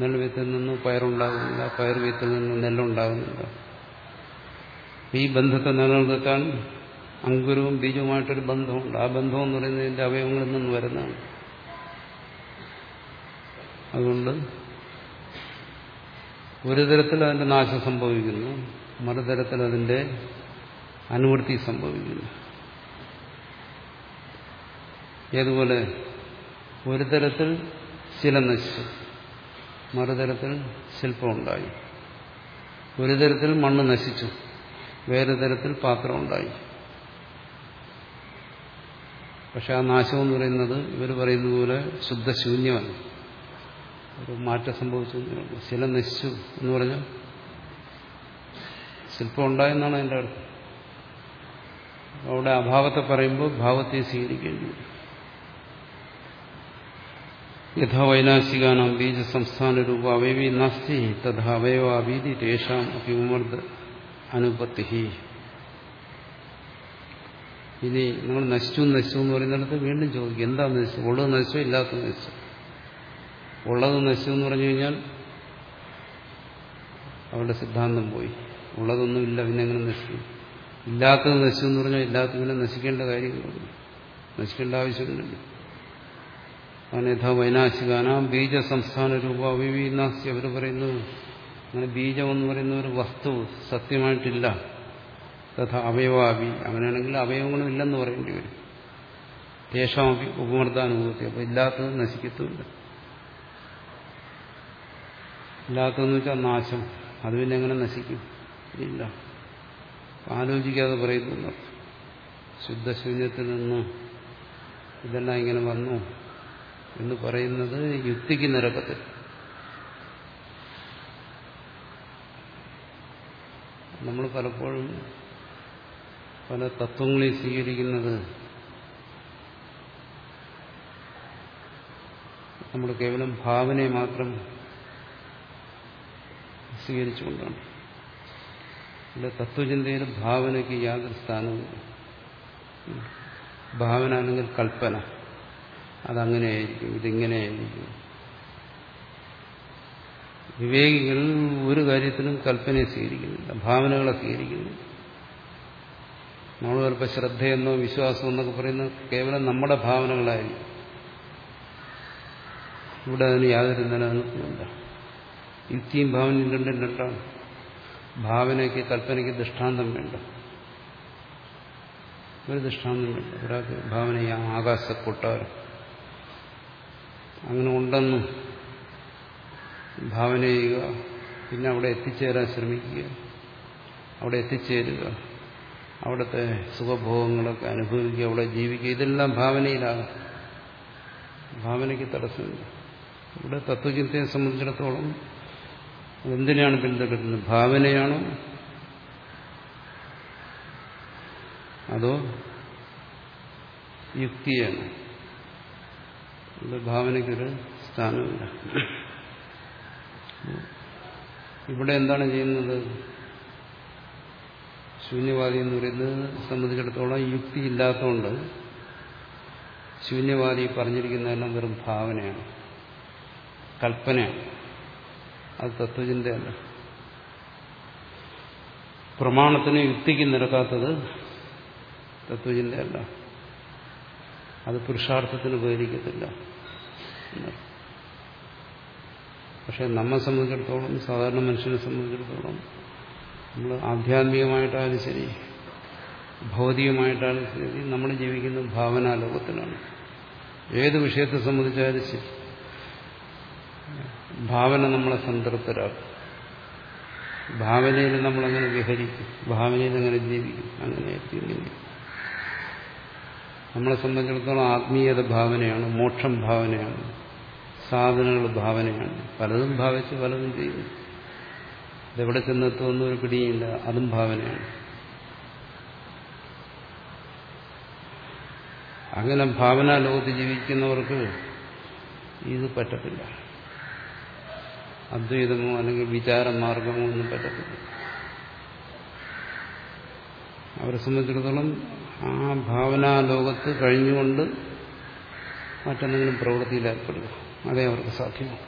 നെൽവിത്തിൽ നിന്ന് പയറുണ്ടാകുന്നില്ല പയർ വിത്തിൽ നിന്ന് നെല്ലുണ്ടാകുന്നില്ല. ഈ ബന്ധത്തെ നിലനിർത്താൻ അങ്കുരവും ബീജവുമായിട്ടൊരു ബന്ധമുണ്ട്. ആ ബന്ധം എന്ന് പറയുന്നത് അവയവങ്ങളിൽ നിന്ന് വരുന്നതാണ്. അതുകൊണ്ട് ഒരു തരത്തിൽ അതിന്റെ നാശം സംഭവിക്കുന്നു മറുതരത്തിൽ അതിന്റെ അനുവൃത്തി സംഭവിക്കുന്നു. ഏതുപോലെ? ഒരു തരത്തിൽ ശില നശിച്ചു മറുതരത്തിൽ ശില്പമുണ്ടായി. ഒരു തരത്തിൽ മണ്ണ് നശിച്ചു വേറെ തരത്തിൽ പാത്രം ഉണ്ടായി പക്ഷെ ആ നാശം എന്ന് പറയുന്നത് ഇവർ പറയുന്നത് പോലെ ശുദ്ധശൂന്യമല്ല. ഒരു മാറ്റം സംഭവിച്ചു. ശില നശിച്ചു എന്ന് പറഞ്ഞാൽ ശില്പം ഉണ്ടായെന്നാണ് എന്റെ അർത്ഥം. അവിടെ അഭാവത്തെ പറയുമ്പോൾ ഭാവത്തെ സ്വീകരിക്കേണ്ടി യഥാ വൈനാശികാനാം ബീജ സംസ്ഥാന രൂപ അവയവി നാസ്തി തഥാ അവയവാഭീതി തേഷാം അഭിമർദ്ദ അനുപത്തി ഇനി നിങ്ങൾ നശിച്ചു നശിച്ചു എന്ന് പറയുന്നിടത്ത് വീണ്ടും ചോദിക്കും എന്താ നശിച്ചു ഉള്ളത് നശിച്ചോ ഇല്ലാത്ത നശിച്ചു? ഉള്ളത് നശിച്ചു എന്ന് പറഞ്ഞു കഴിഞ്ഞാൽ അവരുടെ സിദ്ധാന്തം പോയി. ഉള്ളതൊന്നും ഇല്ല പിന്നെ എങ്ങനെ നശിക്കും? ഇല്ലാത്തത് നശിച്ചു എന്ന് പറഞ്ഞാൽ ഇല്ലാത്തതിനെ നശിക്കേണ്ട കാര്യങ്ങളുണ്ട് നശിക്കേണ്ട ആവശ്യമില്ല അനേഥ വൈനാശികാനാം ബീജ സംസ്ഥാന രൂപ അവിവീനാസ്തി അവർ പറയുന്നു അങ്ങനെ ബീജം എന്ന് പറയുന്ന ഒരു വസ്തു സത്യമായിട്ടില്ല. തഥ അവയവാവി. അങ്ങനെയാണെങ്കിൽ അവയവങ്ങളും ഇല്ലെന്ന് പറയേണ്ടി വരും. തേഷാമി ഉപമർദ്ദാനുഭവത്തി അപ്പോൾ ഇല്ലാത്തത് നശിക്കത്തുമില്ല. ഇല്ലാത്തതെന്ന് വെച്ചാൽ നാശം. അത് പിന്നെ എങ്ങനെ നശിക്കും? ഇല്ല. ആലോചിക്കാതെ പറയുന്നു ശുദ്ധശൂന്യത്തിൽ നിന്ന് ഇതെല്ലാം ഇങ്ങനെ വന്നു എന്ന് പറയുന്നത് യുക്തിക്ക് നിരക്കത്തിൽ. നമ്മൾ പലപ്പോഴും പല തത്വങ്ങളെയും സ്വീകരിക്കുന്നത് നമ്മൾ കേവലം ഭാവനയെ മാത്രം സ്വീകരിച്ചുകൊണ്ടാണ് ഇവിടെ തത്വചിന്തയിൽ ഭാവനയ്ക്ക് യാതൊരു സ്ഥാനവുമില്ല. ഭാവന അല്ലെങ്കിൽ കൽപ്പന അതങ്ങനെയായിരിക്കും ഇതിങ്ങനെയായിരിക്കും. വിവേകികൾ ഒരു കാര്യത്തിനും കൽപ്പനയെ സ്വീകരിക്കുന്നില്ല ഭാവനകളെ സ്വീകരിക്കുന്നു നമ്മൾ ചിലപ്പോൾ ശ്രദ്ധയെന്നോ വിശ്വാസം എന്നൊക്കെ പറയുന്നത് കേവലം നമ്മുടെ ഭാവനകളായിരിക്കും. ഇവിടെ അതിന് യാതൊരു നിലനിൽക്കുന്നില്ല യുക്തിയും ഭാവനയും രണ്ടും രണ്ടാണ് ഭാവനയ്ക്ക് കൽപ്പനയ്ക്ക് ദൃഷ്ടാന്തം വേണ്ട. ഒരു ദൃഷ്ടാന്തം വേണ്ട. ഒരാൾക്ക് ഭാവന ആകാശക്കൊട്ടാരം അങ്ങനെ ഉണ്ടെന്ന് ഭാവന ചെയ്യുക പിന്നെ അവിടെ എത്തിച്ചേരാൻ ശ്രമിക്കുക അവിടെ എത്തിച്ചേരുക അവിടുത്തെ സുഖഭോഗങ്ങളൊക്കെ അനുഭവിക്കുക അവിടെ ജീവിക്കുക ഇതെല്ലാം ഭാവനയിലാകാം ഭാവനയ്ക്ക് തടസ്സമില്ല. ഇവിടെ തത്വചിന്തയെ സംബന്ധിച്ചിടത്തോളം എന്തിനാണ് പിന്തുടരുന്നത്? ഭാവനയാണോ? അതോ യുക്തിയാണ്? അത് ഭാവനയ്ക്കൊരു സ്ഥാനമില്ല. ഇവിടെ എന്താണ് ചെയ്യുന്നത്? ശൂന്യവാദി എന്ന് പറയുന്നത് സംബന്ധിച്ചിടത്തോളം യുക്തി ഇല്ലാത്തതുകൊണ്ട് ശൂന്യവാദി പറഞ്ഞിരിക്കുന്നതെല്ലാം വെറും ഭാവനയാണ് കൽപ്പനയാണ്. അത് തത്വചിന്തയല്ല. പ്രമാണത്തിന് യുക്തിക്ക് നിരക്കാത്തത് തത്വചിന്തയല്ല. അത് പുരുഷാർത്ഥത്തിന് ഉപകരിക്കത്തില്ല. പക്ഷെ നമ്മെ സംബന്ധിച്ചിടത്തോളം സാധാരണ മനുഷ്യനെ സംബന്ധിച്ചിടത്തോളം നമ്മൾ ആധ്യാത്മികമായിട്ടായാലും ശരി ഭൗതികമായിട്ടാണ് ശരി നമ്മൾ ജീവിക്കുന്ന ഭാവനാലോകത്തിലാണ് ഏത് വിഷയത്തെ സംബന്ധിച്ചാലും ശരി. ഭാവന നമ്മളെ സംതൃപ്തരാക്കും. ഭാവനയിൽ നമ്മളങ്ങനെ വിഹരിക്കും. ഭാവനയിൽ അങ്ങനെ ജീവിക്കും. അങ്ങനെ നമ്മളെ സംബന്ധിച്ചിടത്തോളം ആത്മീയത ഭാവനയാണ് മോക്ഷം ഭാവനയാണ് സാധനങ്ങൾ ഭാവനയാണ്. പലതും ഭാവിച്ച് പലതും ചെയ്യും. ഇതെവിടെ ചെന്നെത്തുമെന്ന് ഒരു പിടിയില്ല. അതും ഭാവനയാണ്. അങ്ങനെ ഭാവനാ ലോകത്ത് ജീവിക്കുന്നവർക്ക് ഇത് പറ്റത്തില്ല. അദ്വൈതമോ അല്ലെങ്കിൽ വിചാരമാർഗമോ ഒന്നും പറ്റത്തില്ല. അവരെ സംബന്ധിച്ചിടത്തോളം ആ ഭാവനാ ലോകത്ത് കഴിഞ്ഞുകൊണ്ട് മറ്റെന്തെങ്കിലും പ്രവൃത്തിയിൽ ഏർപ്പെടുക. അതേ അവർക്ക് സാധ്യമാണ്.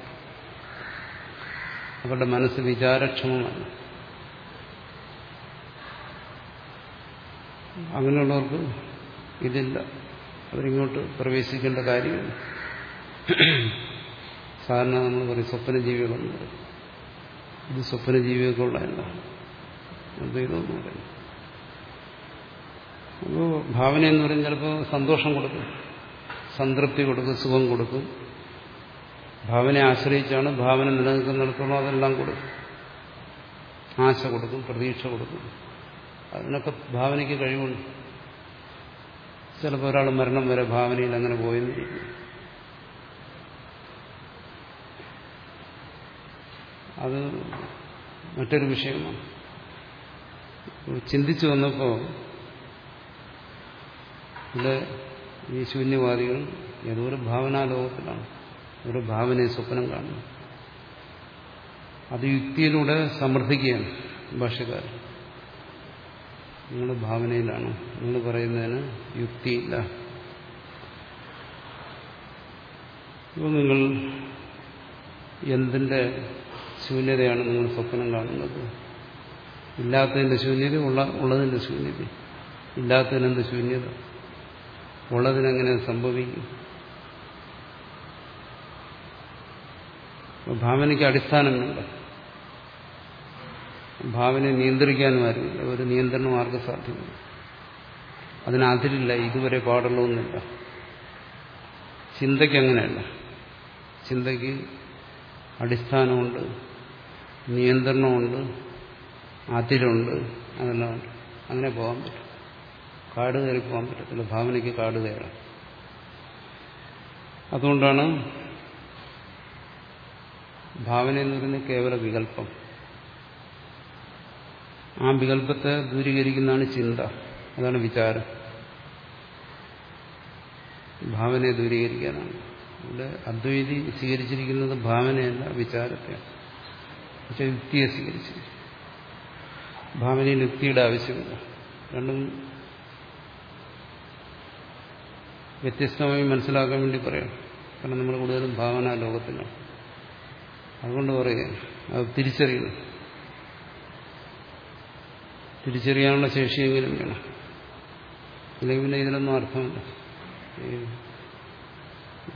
അവരുടെ മനസ്സ് വിചാരക്ഷമമാണ്. അങ്ങനെയുള്ളവർക്ക് ഇതില്ല. അവരിങ്ങോട്ട് പ്രവേശിക്കേണ്ട കാര്യമില്ല. സാധാരണ നമ്മൾ പറയും സ്വപ്നജീവികളെന്ന് പറയും. ഇത് സ്വപ്നജീവികൾക്കുള്ളതല്ല അദ്വൈതമെന്ന് പറയും അപ്പോൾ ഭാവന എന്ന് പറയുന്നത് ചിലപ്പോൾ സന്തോഷം കൊടുക്കും സംതൃപ്തി കൊടുക്കും സുഖം കൊടുക്കും. ഭാവനയെ ആശ്രയിച്ചാണ് ഭാവന നിലനിൽക്കുന്നിടത്തോളം അതെല്ലാം കൊടുക്കും. ആശ കൊടുക്കും പ്രതീക്ഷ കൊടുക്കും. അതിനൊക്കെ ഭാവനയ്ക്ക് കഴിവുണ്ട്. ചിലപ്പോൾ ഒരാൾ മരണം വരെ ഭാവനയിൽ അങ്ങനെ പോയെന്നിരിക്കും അത് മറ്റൊരു വിഷയമാണ്. ചിന്തിച്ചു വന്നപ്പോൾ ഇവിടെ ഈ ശൂന്യവാദികൾ ഏതോ ഒരു ഭാവനാലോകത്തിലാണ്. ഒരു ഭാവനയെ സ്വപ്നം കാണുന്നു. അത് യുക്തിയിലൂടെ സമർത്ഥിക്കുകയാണ് ഭാഷകാരൻ നിങ്ങൾ ഭാവനയിലാണ്. നിങ്ങൾ പറയുന്നതിന് യുക്തിയില്ല. ഇപ്പോൾ നിങ്ങൾ എന്തിന്റെ ശൂന്യതയാണ് നിങ്ങൾ സ്വപ്നം കാണുന്നത്. ഇല്ലാത്തതിന്റെ ശൂന്യത ഉള്ള ഉള്ളതിന്റെ ശൂന്യത. ഇല്ലാത്തതിനെന്ത് ശൂന്യത? ഉള്ളതിനെങ്ങനെ സംഭവിക്കും? ഭാവനയ്ക്ക് അടിസ്ഥാനമില്ല ഭാവനയെ നിയന്ത്രിക്കാനും ആരുമില്ല. ഒരു നിയന്ത്രണ മാർഗം സാധ്യമല്ല അതിനതിരില്ല. ഇതുവരെ പാടുള്ളൊന്നുമില്ല ചിന്തയ്ക്ക് അങ്ങനെയല്ല. ചിന്തയ്ക്ക് അടിസ്ഥാനമുണ്ട്. നിയന്ത്രണമുണ്ട് അതിരുണ്ട് അതെല്ലാം ഉണ്ട് അങ്ങനെ പോകാൻ പറ്റും. കാട് കയറി പോകാൻ പറ്റത്തില്ല. ഭാവനയ്ക്ക് കാട് കയറാം. അതുകൊണ്ടാണ് ഭാവന എന്ന് പറയുന്നത് കേവല വികല്പം. ആ വികല്പത്തെ ദൂരീകരിക്കുന്നതാണ് ചിന്ത. അതാണ് വിചാരം. ഭാവനയെ ദൂരീകരിക്കാനാണ്. ഇവിടെ അദ്വൈതി സ്വീകരിച്ചിരിക്കുന്നത് ഭാവനയല്ല വിചാരത്തെയാണ്. പക്ഷെ യുക്തിയെ സ്വീകരിച്ചിരിക്കും ഭാവനയിൽ യുക്തിയുടെ ആവശ്യമില്ല. രണ്ടും വ്യത്യസ്തമായി മനസ്സിലാക്കാൻ വേണ്ടി പറയാം. കാരണം നമ്മൾ കൂടുതലും ഭാവന ലോകത്തിലാണ്. അതുകൊണ്ട് പറയുക അത് തിരിച്ചറിയണം. തിരിച്ചറിയാനുള്ള ശേഷിയെങ്കിലും വേണം. അല്ലെങ്കിൽ പിന്നെ ഇതിനൊന്നും അർത്ഥമില്ല.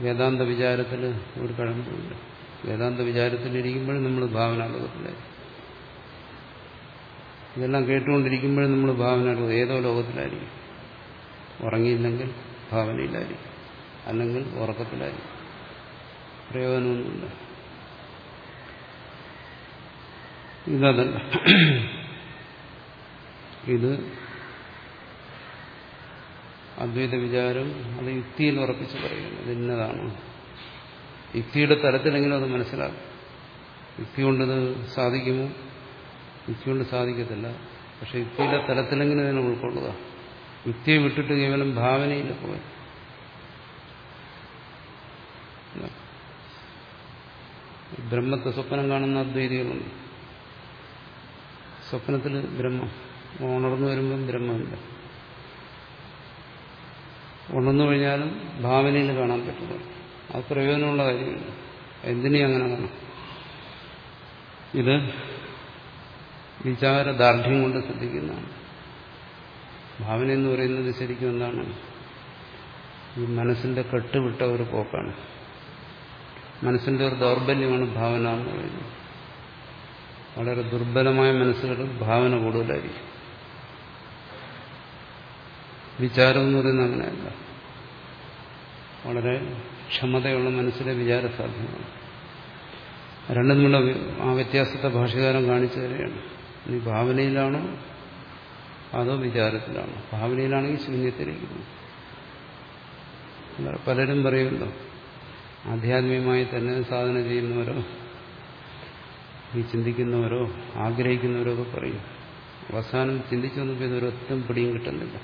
വേദാന്ത വിചാരത്തിൽ ഒരു കഴമ്പില്ല വേദാന്ത വിചാരത്തിലിരിക്കുമ്പോഴും നമ്മൾ ഭാവനാലോകത്തിലായി. ഇതെല്ലാം കേട്ടുകൊണ്ടിരിക്കുമ്പോഴും നമ്മൾ ഭാവനാലോകം ഏതോ ലോകത്തിലായിരിക്കും. ഉറങ്ങിയില്ലെങ്കിൽ ഭാവനയിലായിരിക്കും. അല്ലെങ്കിൽ ഉറക്കത്തിലായിരിക്കും. പ്രയോജനമൊന്നുമില്ല. ഇതല്ല. ഇത് അദ്വൈത വിചാരം അത് യുക്തിയിൽ ഉറപ്പിച്ച് പറയുന്നു. ഇത് യുക്തിയുടെ തലത്തിലെങ്കിലും അത് മനസ്സിലാക്കും? യുക്തി കൊണ്ടത് സാധിക്കുമോ? യുക്തി കൊണ്ട് സാധിക്കത്തില്ല. പക്ഷെ യുക്തിയുടെ തലത്തിലെങ്കിലും ഇതിനെ ഉൾക്കൊള്ളുക? യുക്തിയെ വിട്ടിട്ട് കേവലം ഭാവനയിൽ പോയി ബ്രഹ്മത്തെ സ്വപ്നം കാണുന്ന അദ്വൈതികളുണ്ട്. സ്വപ്നത്തിൽ ബ്രഹ്മം ഉണർന്നു വരുമ്പം ബ്രഹ്മമില്ല. ഉണർന്നു കഴിഞ്ഞാലും ഭാവനയിൽ കാണാൻ പറ്റില്ല അത് പ്രയോജനമുള്ള കാര്യമില്ല. എന്തിനീ അങ്ങനെ കാണാം ഇത് വിചാരദാർഢ്യം കൊണ്ട് ശ്രദ്ധിക്കുന്നതാണ്. ഭാവന എന്ന് പറയുന്നത് ശരിക്കും എന്താണ്? ഈ മനസ്സിന്റെ കെട്ടുവിട്ട ഒരു പോക്കാണ്. മനസ്സിന്റെ ഒരു ദൗർബല്യമാണ് ഭാവന എന്ന് പറയുന്നത്. വളരെ ദുർബലമായ മനസ്സുകളിൽ ഭാവന കൂടുതലായിരിക്കും. വിചാരം എന്ന് പറയുന്നത് അങ്ങനെയല്ല. വളരെ ക്ഷമതയുള്ള മനസ്സിലെ വിചാര സാധ്യമാണ് രണ്ടും തമ്മിലുള്ള ആ വ്യത്യാസത്തെ ഭാഷകാരം കാണിച്ചു തരികയാണ്. നീ ഭാവനയിലാണോ? അതോ വിചാരത്തിലാണോ? ഭാവനയിലാണെങ്കിൽ ശൂന്യത്തിലിരിക്കുന്നു. പലരും പറയുമല്ലോ ആധ്യാത്മികമായി തന്നെ സാധന ചെയ്യുന്നവരോ ഈ ചിന്തിക്കുന്നവരോ ആഗ്രഹിക്കുന്നവരോ ഒക്കെ പറയും. അവസാനം ചിന്തിച്ചു വന്നപ്പോൾ ഇതൊരൊത്തും പിടിയും കിട്ടുന്നില്ല.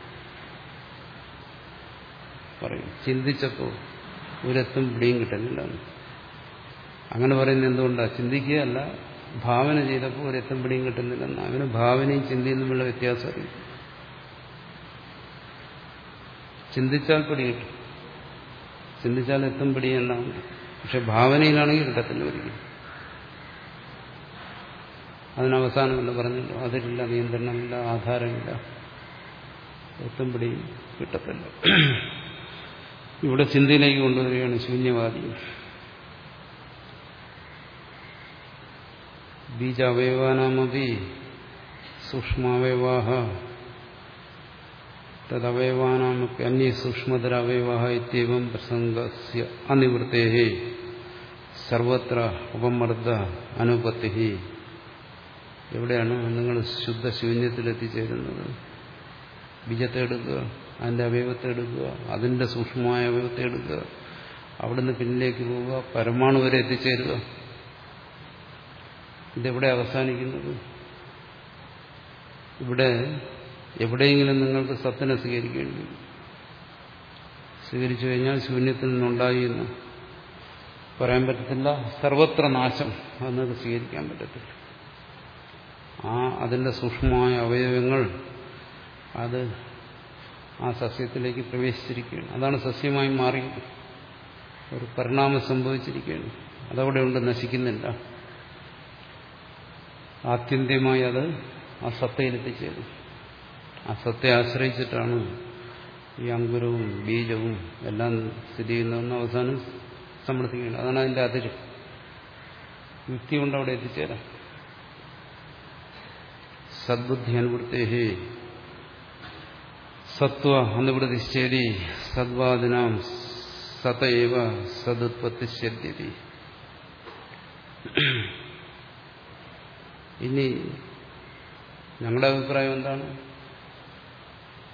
പറയും. ചിന്തിച്ചപ്പോൾ ഒരെത്തും പിടിയും കിട്ടുന്നില്ല അങ്ങനെ പറയുന്നത് എന്തുകൊണ്ടാണ് ചിന്തിക്കുകയല്ല. ഭാവന ചെയ്തപ്പോൾ ഒരെത്തും പിടിയും കിട്ടുന്നില്ലെന്ന് അവന് ഭാവനയും ചിന്തയും തമ്മിലുള്ള വ്യത്യാസം അറിയും ചിന്തിച്ചാൽ പിടി കിട്ടും. ചിന്തിച്ചാൽ എത്തും പിടി എന്നാണ് പക്ഷെ ഭാവനയിലാണെങ്കിൽ കിട്ടത്തില്ല ഒരിക്കലും അതിനവസാനം എന്ന് പറഞ്ഞല്ലോ അതിലില്ല നിയന്ത്രണമില്ല ആധാരമില്ല. എത്തും പിടിയും കിട്ടത്തില്ല. ഇവിടെ ചിന്തയിലേക്ക് കൊണ്ടുവരികയാണ് ശൂന്യവാദി. ബീജാവയവാനാമതി സൂക്ഷ്മാവയവാഹ തദവയവാനാമൊക്കെ അന്യ സൂക്ഷ്മതരവയവാഹ ഇത്യവം പ്രസംഗസ്യ അനിവൃത്തേ സർവത്ര ഉപമർദ്ദ അനുപത്തി എവിടെയാണ് നിങ്ങൾ ശുദ്ധ ശൂന്യത്തിൽ എത്തിച്ചേരുന്നത് ബീജത്തെ എടുക്കുക. അതിന്റെ അവയവത്തെ എടുക്കുക അതിന്റെ സൂക്ഷ്മമായ അവയവത്തെ എടുക്കുക അവിടുന്ന് പിന്നിലേക്ക് പോവുക പരമാണു വരെ എത്തിച്ചേരുക. ഇതെവിടെ അവസാനിക്കുന്നത്? ഇവിടെ എവിടെയെങ്കിലും നിങ്ങൾക്ക് സത്തിനെ സ്വീകരിക്കേണ്ടി സ്വീകരിച്ചു കഴിഞ്ഞാൽ ശൂന്യത്തിൽ നിന്നുണ്ടായി എന്ന് പറയാൻ പറ്റത്തില്ല. സർവത്ര നാശം അത് സ്വീകരിക്കാൻ പറ്റത്തില്ല. ആ അതിന്റെ സൂക്ഷ്മമായ അവയവങ്ങൾ അത് ആ സസ്യത്തിലേക്ക് പ്രവേശിച്ചിരിക്കുകയാണ്. അതാണ് സസ്യമായി മാറി ഒരു പരിണാമം സംഭവിച്ചിരിക്കുകയാണ്. അതവിടെ ഉണ്ട് നശിക്കുന്നില്ല. ആത്യന്തികമായി അത് ആ സത്തയിലെത്തിച്ചേരും ആ സത്തയെ ആശ്രയിച്ചിട്ടാണ് ഈ അങ്കുരവും ബീജവും എല്ലാം സ്ഥിതി ചെയ്യുന്നതെന്ന് അവസാനം സമ്മർദ്ദിക്കുന്നത് അതാണ് അതിന്റെ അതിര്. യുക്തി കൊണ്ട് അവിടെ എത്തിച്ചേരാം. സദ്ബുദ്ധി അനുവൃത്തേഹി സത്വ അനുവൃത്തിശ്ചേരി സദ്വാദിനാം സതൈവ സതയേവ ശരി ഇനി ഞങ്ങളുടെ അഭിപ്രായം എന്താണ്?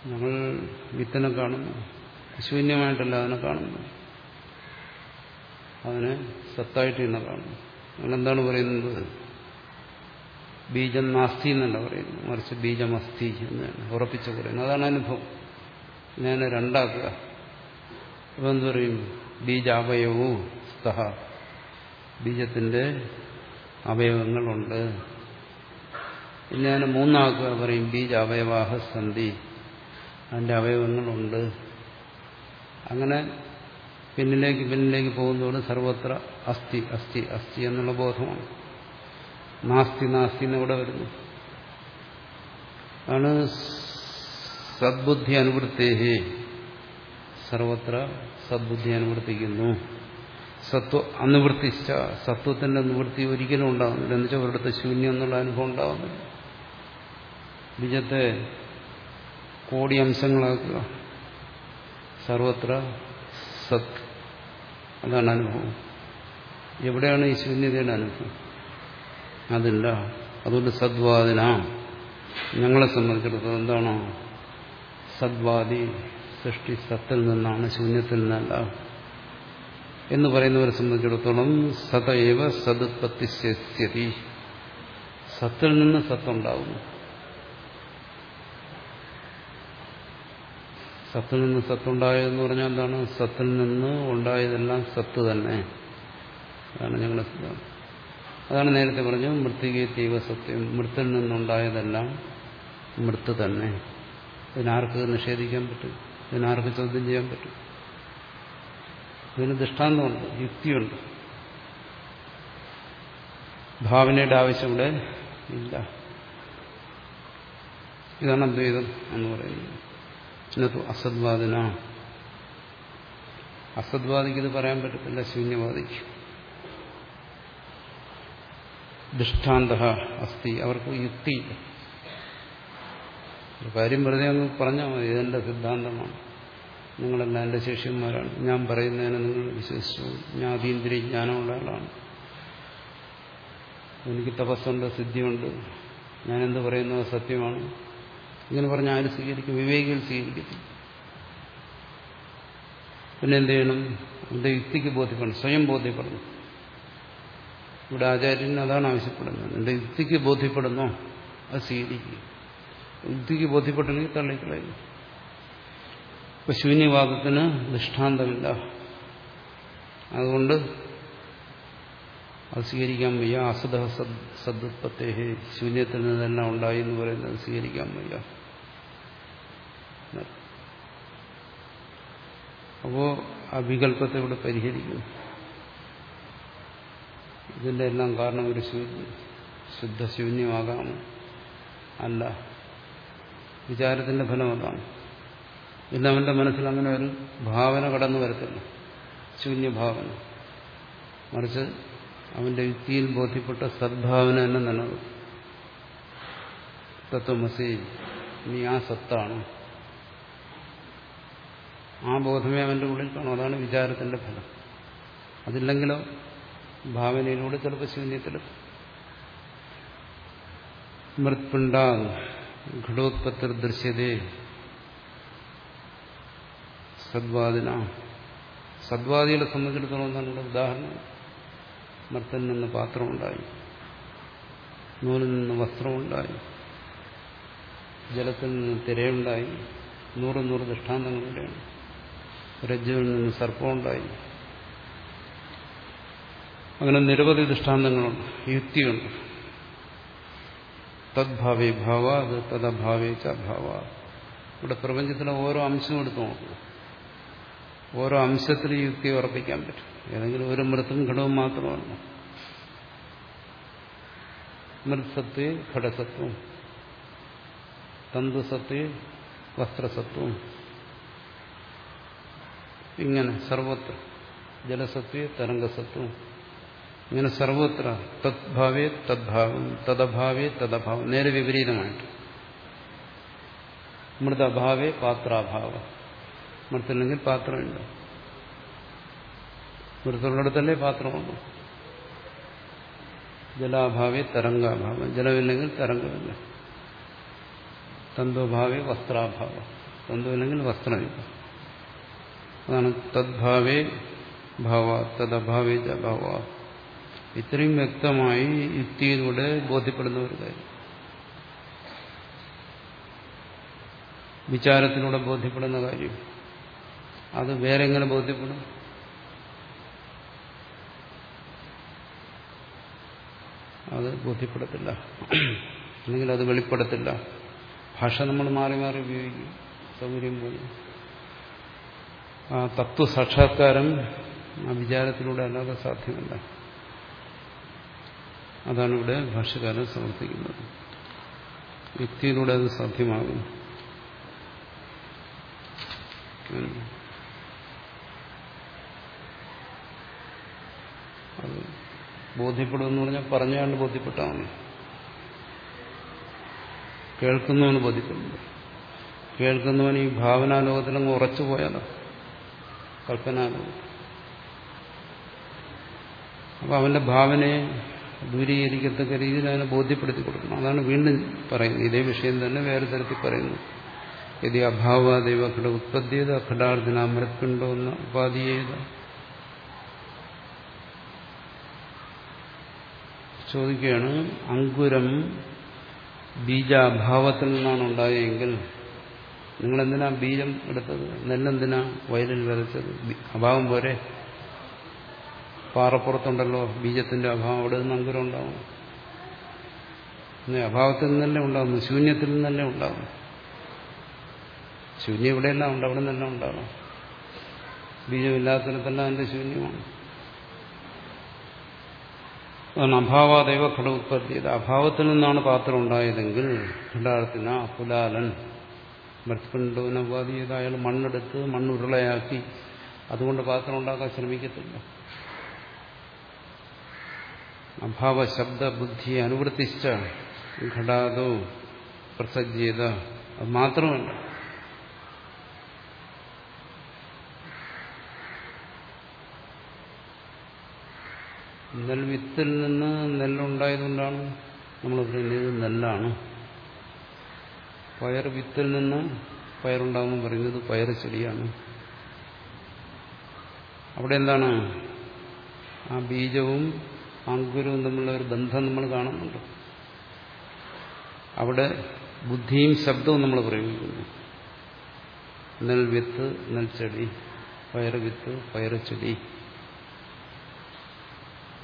ഞങ്ങൾ വിത്തനെ കാണുന്നു ശൂന്യമായിട്ടല്ല അതിനെ കാണുന്നു. അതിനെ സത്തായിട്ട് തന്നെ കാണുന്നു ഞങ്ങളെന്താണ് പറയുന്നത്? ബീജം നാസ്തി എന്നല്ല പറയുന്നത്. മറിച്ച് ബീജം അസ്ഥി എന്നാണ് ഉറപ്പിച്ച് പറയുന്നത്. അതാണ് അനുഭവം. ഞാൻ രണ്ടാക്കുക. അപ്പം എന്ത് പറയും? ബീജാവയവവും സ്തഹ. ബീജത്തിന്റെ അവയവങ്ങളുണ്ട്. പിന്നെ ഞാൻ മൂന്നാക്കുക പറയും. ബീജ അവയവാഹ സന്ധി. അതിന്റെ അവയവങ്ങളുണ്ട്. അങ്ങനെ പിന്നിലേക്ക് പിന്നിലേക്ക് പോകുന്നതോട് സർവത്ര അസ്ഥി അസ്ഥി അസ്ഥി എന്നുള്ള ബോധമാണ്. നാസ്തി നാസ്തി എന്നിവിടെ വരുന്നു. ആണ് സദ്ബുദ്ധി അനുവൃത്തേഹി സർവത്ര സദ്ബുദ്ധി അനുവർത്തിക്കുന്നു. സത്വ അനുവർത്തിച്ച സത്വത്തിന്റെ നിവൃത്തി ഒരിക്കലും ഉണ്ടാകുന്നില്ല. എന്ന് വെച്ചാൽ ഒരിടത്ത് ശൂന്യം എന്നുള്ള അനുഭവം ഉണ്ടാകുന്നില്ല. ബീജത്തെ കോടി അംശങ്ങളാക്കുക. സർവത്ര സത് അതാണ് അനുഭവം. എവിടെയാണ് ഈ ശൂന്യതയുടെ അനുഭവം? അതില്ല. അതുകൊണ്ട് സദ്വാദിന. ഞങ്ങളെ സംബന്ധിച്ചിടത്തോളം എന്താണോ? സദ്വാദി സൃഷ്ടി സത്തിൽ നിന്നാണ് ശൂന്യത്തിൽ നിന്നല്ല. എന്ന് പറയുന്നവരെ സംബന്ധിച്ചിടത്തോളം സതയവ സതുത്പത്തി സ്ഥിതി സത്തിൽ നിന്ന് സത്തുണ്ടാകുന്നു സത്തിൽ നിന്ന് സത്തുണ്ടായതെന്ന് പറഞ്ഞാൽ എന്താണ്? സത്തിൽ നിന്ന് ഉണ്ടായതെല്ലാം സത്ത് തന്നെ. അതാണ് ഞങ്ങളുടെ സിദ്ധാന്തം അതാണ് നേരത്തെ പറഞ്ഞു മൃത്തികീതീവ സത്യം. മൃത്തിൽ നിന്നുണ്ടായതെല്ലാം മൃത്ത് തന്നെ. ഇതിനാർക്ക് നിഷേധിക്കാൻ പറ്റും? ഇതിനാർക്ക് ചോദ്യം ചെയ്യാൻ പറ്റും? ഇതിന് ദൃഷ്ടാന്തമുണ്ട് യുക്തിയുണ്ട്. ഭാവനയുടെ ആവശ്യം ഇവിടെ ഇല്ല. ഇതാണ് അദ്വൈതം എന്ന് പറയുന്നത്. ഇന്നത്തെ അസദ്വാദിന. അസദ്വാദിക്ക് ഇത് പറയാൻ പറ്റത്തില്ല ശൂന്യവാദിക്ക്. ദൃഷ്ടാന്ത അസ്ഥി അവർക്ക് യുക്തി. ഒരു കാര്യം വെറുതെ അങ്ങ് പറഞ്ഞാൽ മതി. ഇതെന്റെ സിദ്ധാന്തമാണ്. നിങ്ങളെല്ലാം എന്റെ ശിഷ്യന്മാരാണ് ഞാൻ പറയുന്നതിനെ നിങ്ങൾ വിശ്വസിച്ചു. ഞാൻ അതീന്ദ്രിയ ജ്ഞാനമുള്ള ആളാണ്. എനിക്ക് തപസ്സുണ്ട് സിദ്ധിയുണ്ട്. ഞാൻ എന്ത് പറയുന്നത് സത്യമാണ്. ഇങ്ങനെ പറഞ്ഞാൽ ആര് സ്വീകരിക്കും? വിവേകികൾ സ്വീകരിക്കത്തില്ല പിന്നെ എന്ത് ചെയ്യണം? എന്റെ യുക്തിക്ക് ബോധ്യപ്പെടണം. സ്വയം ബോധ്യപ്പെടണം. ഇവിടെ ആചാര്യൻ അതാണ് ആവശ്യപ്പെടുന്നത്. എന്റെ യുക്തിക്ക് ബോധ്യപ്പെടുന്നോ അത് സ്വീകരിക്കുക. യുക്തിക്ക് ബോധ്യപ്പെട്ടെങ്കിൽ തള്ളിക്കളയും ഇപ്പൊ ശൂന്യവാദത്തിന് ദൃഷ്ടാന്തമില്ല. അതുകൊണ്ട് അത് സ്വീകരിക്കാൻ വയ്യ. അസദ സദുത്പത്തേഹി ശൂന്യത്തിൽ നിന്ന് തന്നെ ഉണ്ടായി എന്ന് പറയുന്നത് സ്വീകരിക്കാൻ വയ്യ. അപ്പോ ആ വികല്പത്തെ ഇവിടെ പരിഹരിക്കുന്നു ഇതിന്റെ എല്ലാം കാരണം ഒരു ശുദ്ധ ശൂന്യമാകാമോ? അല്ല. വിചാരത്തിന്റെ ഫലം അതാണ് പിന്നെ അവന്റെ മനസ്സിൽ അങ്ങനെ ഒരു ഭാവന കടന്നു വരത്തില്ല. ശൂന്യഭാവന. മറിച്ച് അവന്റെ യുക്തിയിൽ ബോധ്യപ്പെട്ട സദ്ഭാവന തന്നെ നിലനിർത്തും. തത്വമസി നീ ആ സത്താണ്. ആ ബോധമേ അവന്റെ ഉള്ളിൽ കാണും. അതാണ് വിചാരത്തിന്റെ ഫലം. അതില്ലെങ്കിലോ ഭാവനയിലൂടെ ചിലപ്പോൾ ശൂന്യത്തിലെത്തും. മൃത്പിണ്ട ഘടോത്പത്തിർ ദൃശ്യതേ സദ്വാദിന. സദ്വാദികളെ സംബന്ധിച്ചിടത്തോളം തന്നെ ഉദാഹരണം. മൃത്തൻ നിന്ന് പാത്രമുണ്ടായി. നൂലിൽ നിന്ന് വസ്ത്രമുണ്ടായി. ജലത്തിൽ നിന്ന് തിരയുണ്ടായി. നൂറ് നൂറ് ദൃഷ്ടാന്തങ്ങളുടെയാണ് രജ്ജുവിൽ നിന്ന് സർപ്പമുണ്ടായി. അങ്ങനെ നിരവധി ദൃഷ്ടാന്തങ്ങളുണ്ട്. യുക്തിയുണ്ട്. തദ്ഭാവേ ഭാവ അത് തദഭാവേ ഭാവ ഇവിടെ പ്രപഞ്ചത്തിലെ ഓരോ അംശവും എടുത്തു നോക്കുക ഓരോ അംശത്തിൽ യുക്തി ഉറപ്പിക്കാൻ പറ്റും. ഏതെങ്കിലും ഒരു മൃത്തും ഘടവും മാത്രമാണ് മൃത്സത്വേ ഘടസത്വം. തന്തുസത്വേ വസ്ത്രസത്വം. ഇങ്ങനെ സർവത്ര. ജലസത്വേ തരംഗസത്വം. ഇങ്ങനെ സർവത്ര തദ്ഭാവേ തദ്ഭാവം തദഭാവേ തദഭാവം നേരെ വിപരീതമായിട്ട് മൃതഭാവേ പാത്രാഭാവം മൃത്തില്ലെങ്കിൽ പാത്രമുണ്ട് മൃത്തുള്ളിടത്തല്ലേ പാത്രമുള്ളൂ ജലാഭാവേ തരംഗാഭാവം ജലമില്ലെങ്കിൽ തരംഗമില്ല തന്തുഭാവേ വസ്ത്രാഭാവം തന്തുവില്ലെങ്കിൽ വസ്ത്രമില്ല അതാണ് തദ്ഭാവേ ഭാവ തദഭാവേ ച ഭാവ ഇത്രയും വ്യക്തമായി യുക്തിയിലൂടെ ബോധ്യപ്പെടുന്ന ഒരു കാര്യം. വിചാരത്തിലൂടെ ബോധ്യപ്പെടുന്ന കാര്യം. അത് വേറെ എങ്ങനെ ബോധ്യപ്പെടും? അത് ബോധ്യപ്പെടത്തില്ല. അല്ലെങ്കിൽ അത് വെളിപ്പെടത്തില്ല. ഭാഷ നമ്മൾ മാറി മാറി ഉപയോഗിക്കും. സൗകര്യം പോലെ. ആ തത്വസാക്ഷാത്കാരം ആ വിചാരത്തിലൂടെ അല്ലാതെ സാധ്യമല്ല. അതാണ് ഇവിടെ ഭാഷകാരൻ സമർത്ഥിക്കുന്നത്. യുക്തിയിലൂടെ അത് സാധ്യമാകും അത് ബോധ്യപ്പെടുമെന്ന് പറഞ്ഞാൽ പറഞ്ഞാണ്ട് ബോധ്യപ്പെട്ടാൽ മതി കേൾക്കുന്നവന് ബോധ്യപ്പെടുന്നത് കേൾക്കുന്നവൻ ഈ ഭാവനാലോകത്തിലങ്ങ് ഉറച്ചു പോയാലോ? കൽപ്പനാലോകം അപ്പൊ അവന്റെ ഭാവനയെ ദൂരീകരിക്കത്തക്ക രീതിയിൽ അതിനെ ബോധ്യപ്പെടുത്തി കൊടുക്കണം. അതാണ് വീണ്ടും പറയുന്നത്. ഇതേ വിഷയം തന്നെ വേറെ തരത്തിൽ പറയുന്നു. യതി ദൈവ ഘട ഉത്പത്തിയത് ഘടാർജന മൃത്പിണ്ടോ എന്ന ഉപാധി ചെയ്ത ചോദിക്കുകയാണ് അങ്കുരം ബീജാഭാവത്തിൽ നിന്നാണ് ഉണ്ടായതെങ്കിൽ നിങ്ങളെന്തിനാ ബീജം എടുത്തത്? നെല്ലെന്തിനാ വയലിൽ വിതച്ചത്? അഭാവം പോരെ. പാറപ്പുറത്തുണ്ടല്ലോ ബീജത്തിന്റെ അഭാവം. അവിടെ നിന്ന് അങ്കുരം ഉണ്ടാവും. അഭാവത്തിൽ നിന്നല്ലേ ഉണ്ടാകുന്നു ശൂന്യത്തിൽ നിന്നല്ലേ ഉണ്ടാകും ശൂന്യം ഇവിടെയെല്ലാം ഉണ്ട് അവിടെ നിന്നെല്ലാം ഉണ്ടാകും ബീജമില്ലാത്തിടത്തെല്ലാം അതിന്റെ ശൂന്യമാണ്. അതാണ് അഭാവാദൈവ ഘട ഉത്പത്തി അഭാവത്തിൽ നിന്നാണ് പാത്രം ഉണ്ടായതെങ്കിൽ ഘടാർത്ഥന പുലാലൻ. മൃത്പിണ്ടോനവാദി ചെയ്ത് അയാൾ മണ്ണെടുത്ത് മണ്ണുരുളയാക്കി അതുകൊണ്ട് പാത്രം ഉണ്ടാക്കാൻ ശ്രമിക്കത്തില്ല. അഭാവ ശബ്ദ ബുദ്ധി അനുവർത്തിച്ച ഘടാതോ പ്രസജ്യത. അത് മാത്രമല്ല. നെൽവിത്തിൽ നിന്ന് നെല്ലുണ്ടായതുകൊണ്ടാണ് നമ്മൾ പറയുന്നത് നെല്ലാണ്. പയർ വിത്തിൽ നിന്ന് പയറുണ്ടാകുമെന്ന് പറയുന്നത് പയർ ചെടിയാണ്. അവിടെ എന്താണ്? ആ ബീജവും അങ്കുരവും തമ്മിലുള്ള ഒരു ബന്ധം നമ്മൾ കാണുന്നുണ്ട്. അവിടെ ബുദ്ധിയും ശബ്ദവും നമ്മൾ പ്രയോഗിക്കുന്നു. നെൽ വിത്ത് നെൽച്ചെടി പയർ പയറുചെടി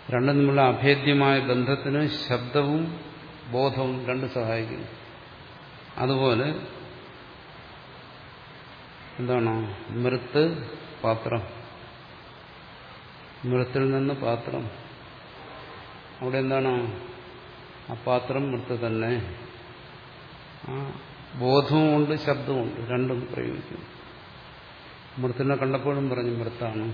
രണ്ടും തമ്മിലുള്ള അഭേദ്യമായ ബന്ധത്തിന് ശബ്ദവും ബോധവും രണ്ട് സഹായിക്കുന്നു. അതുപോലെ എന്താണ്? മൃത്ത് പാത്രം. മൃത്തിൽ നിന്ന് പാത്രം. അവിടെ എന്താണ്? ആ പാത്രം മൃത്ത് തന്നെ ആ ബോധവുമുണ്ട് ശബ്ദമുണ്ട് രണ്ടും പ്രയോഗിക്കുന്നു മൃത്തിനെ കണ്ടപ്പോഴും പറഞ്ഞു മൃത്താണ്.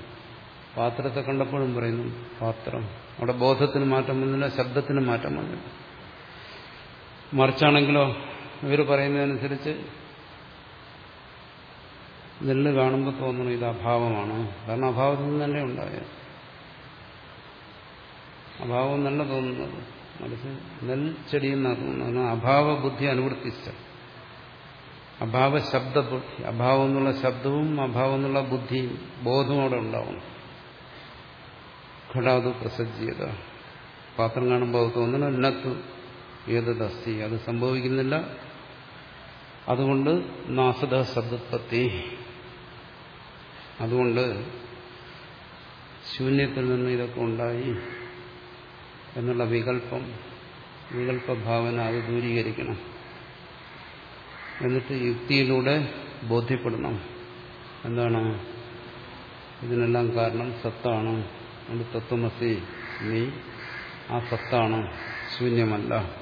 പാത്രത്തെ കണ്ടപ്പോഴും പറയുന്നു പാത്രം. അവിടെ ബോധത്തിന് മാറ്റം വന്നില്ല ശബ്ദത്തിന് മാറ്റം വന്നില്ല. മറിച്ചാണെങ്കിലോ ഇവർ പറയുന്നതനുസരിച്ച് നെല്ല് കാണുമ്പോൾ തോന്നണം ഇത് അഭാവമാണ് കാരണം അഭാവത്തിൽ നിന്ന് തന്നെ ഉണ്ടായത് അഭാവം നല്ല തോന്നുന്നത്. മറിച്ച് നെൽച്ചെടി എന്നാണ് തോന്നുന്നത്. അഭാവ ബുദ്ധി അനുവർത്തിച്ച. അഭാവ ശബ്ദ ബുദ്ധി അഭാവം എന്നുള്ള ശബ്ദവും അഭാവം എന്നുള്ള ബുദ്ധിയും ബോധവും അവിടെ ഉണ്ടാവണം. ഘടാതു പ്രസജ്ജീയത പാത്രം കാണുമ്പോൾ തോന്നുന്നു ഇന്നത്ത് ഏതദസ്തി. അത് സംഭവിക്കുന്നില്ല. അതുകൊണ്ട് നാസത ശബ്ദോത്പത്തി അതുകൊണ്ട് ശൂന്യത്തിൽ നിന്ന് ഇതൊക്കെ ഉണ്ടായി എന്നുള്ള വികല്പം വികല്പഭാവന അത് ദൂരീകരിക്കണം. എന്നിട്ട് യുക്തിയിലൂടെ ബോധ്യപ്പെടണം. എന്താണ്? ഇതിനെല്ലാം കാരണം സത്താണ്. അത് തത്വമസി? നീ ആ സത്താണ്. ശൂന്യമല്ല.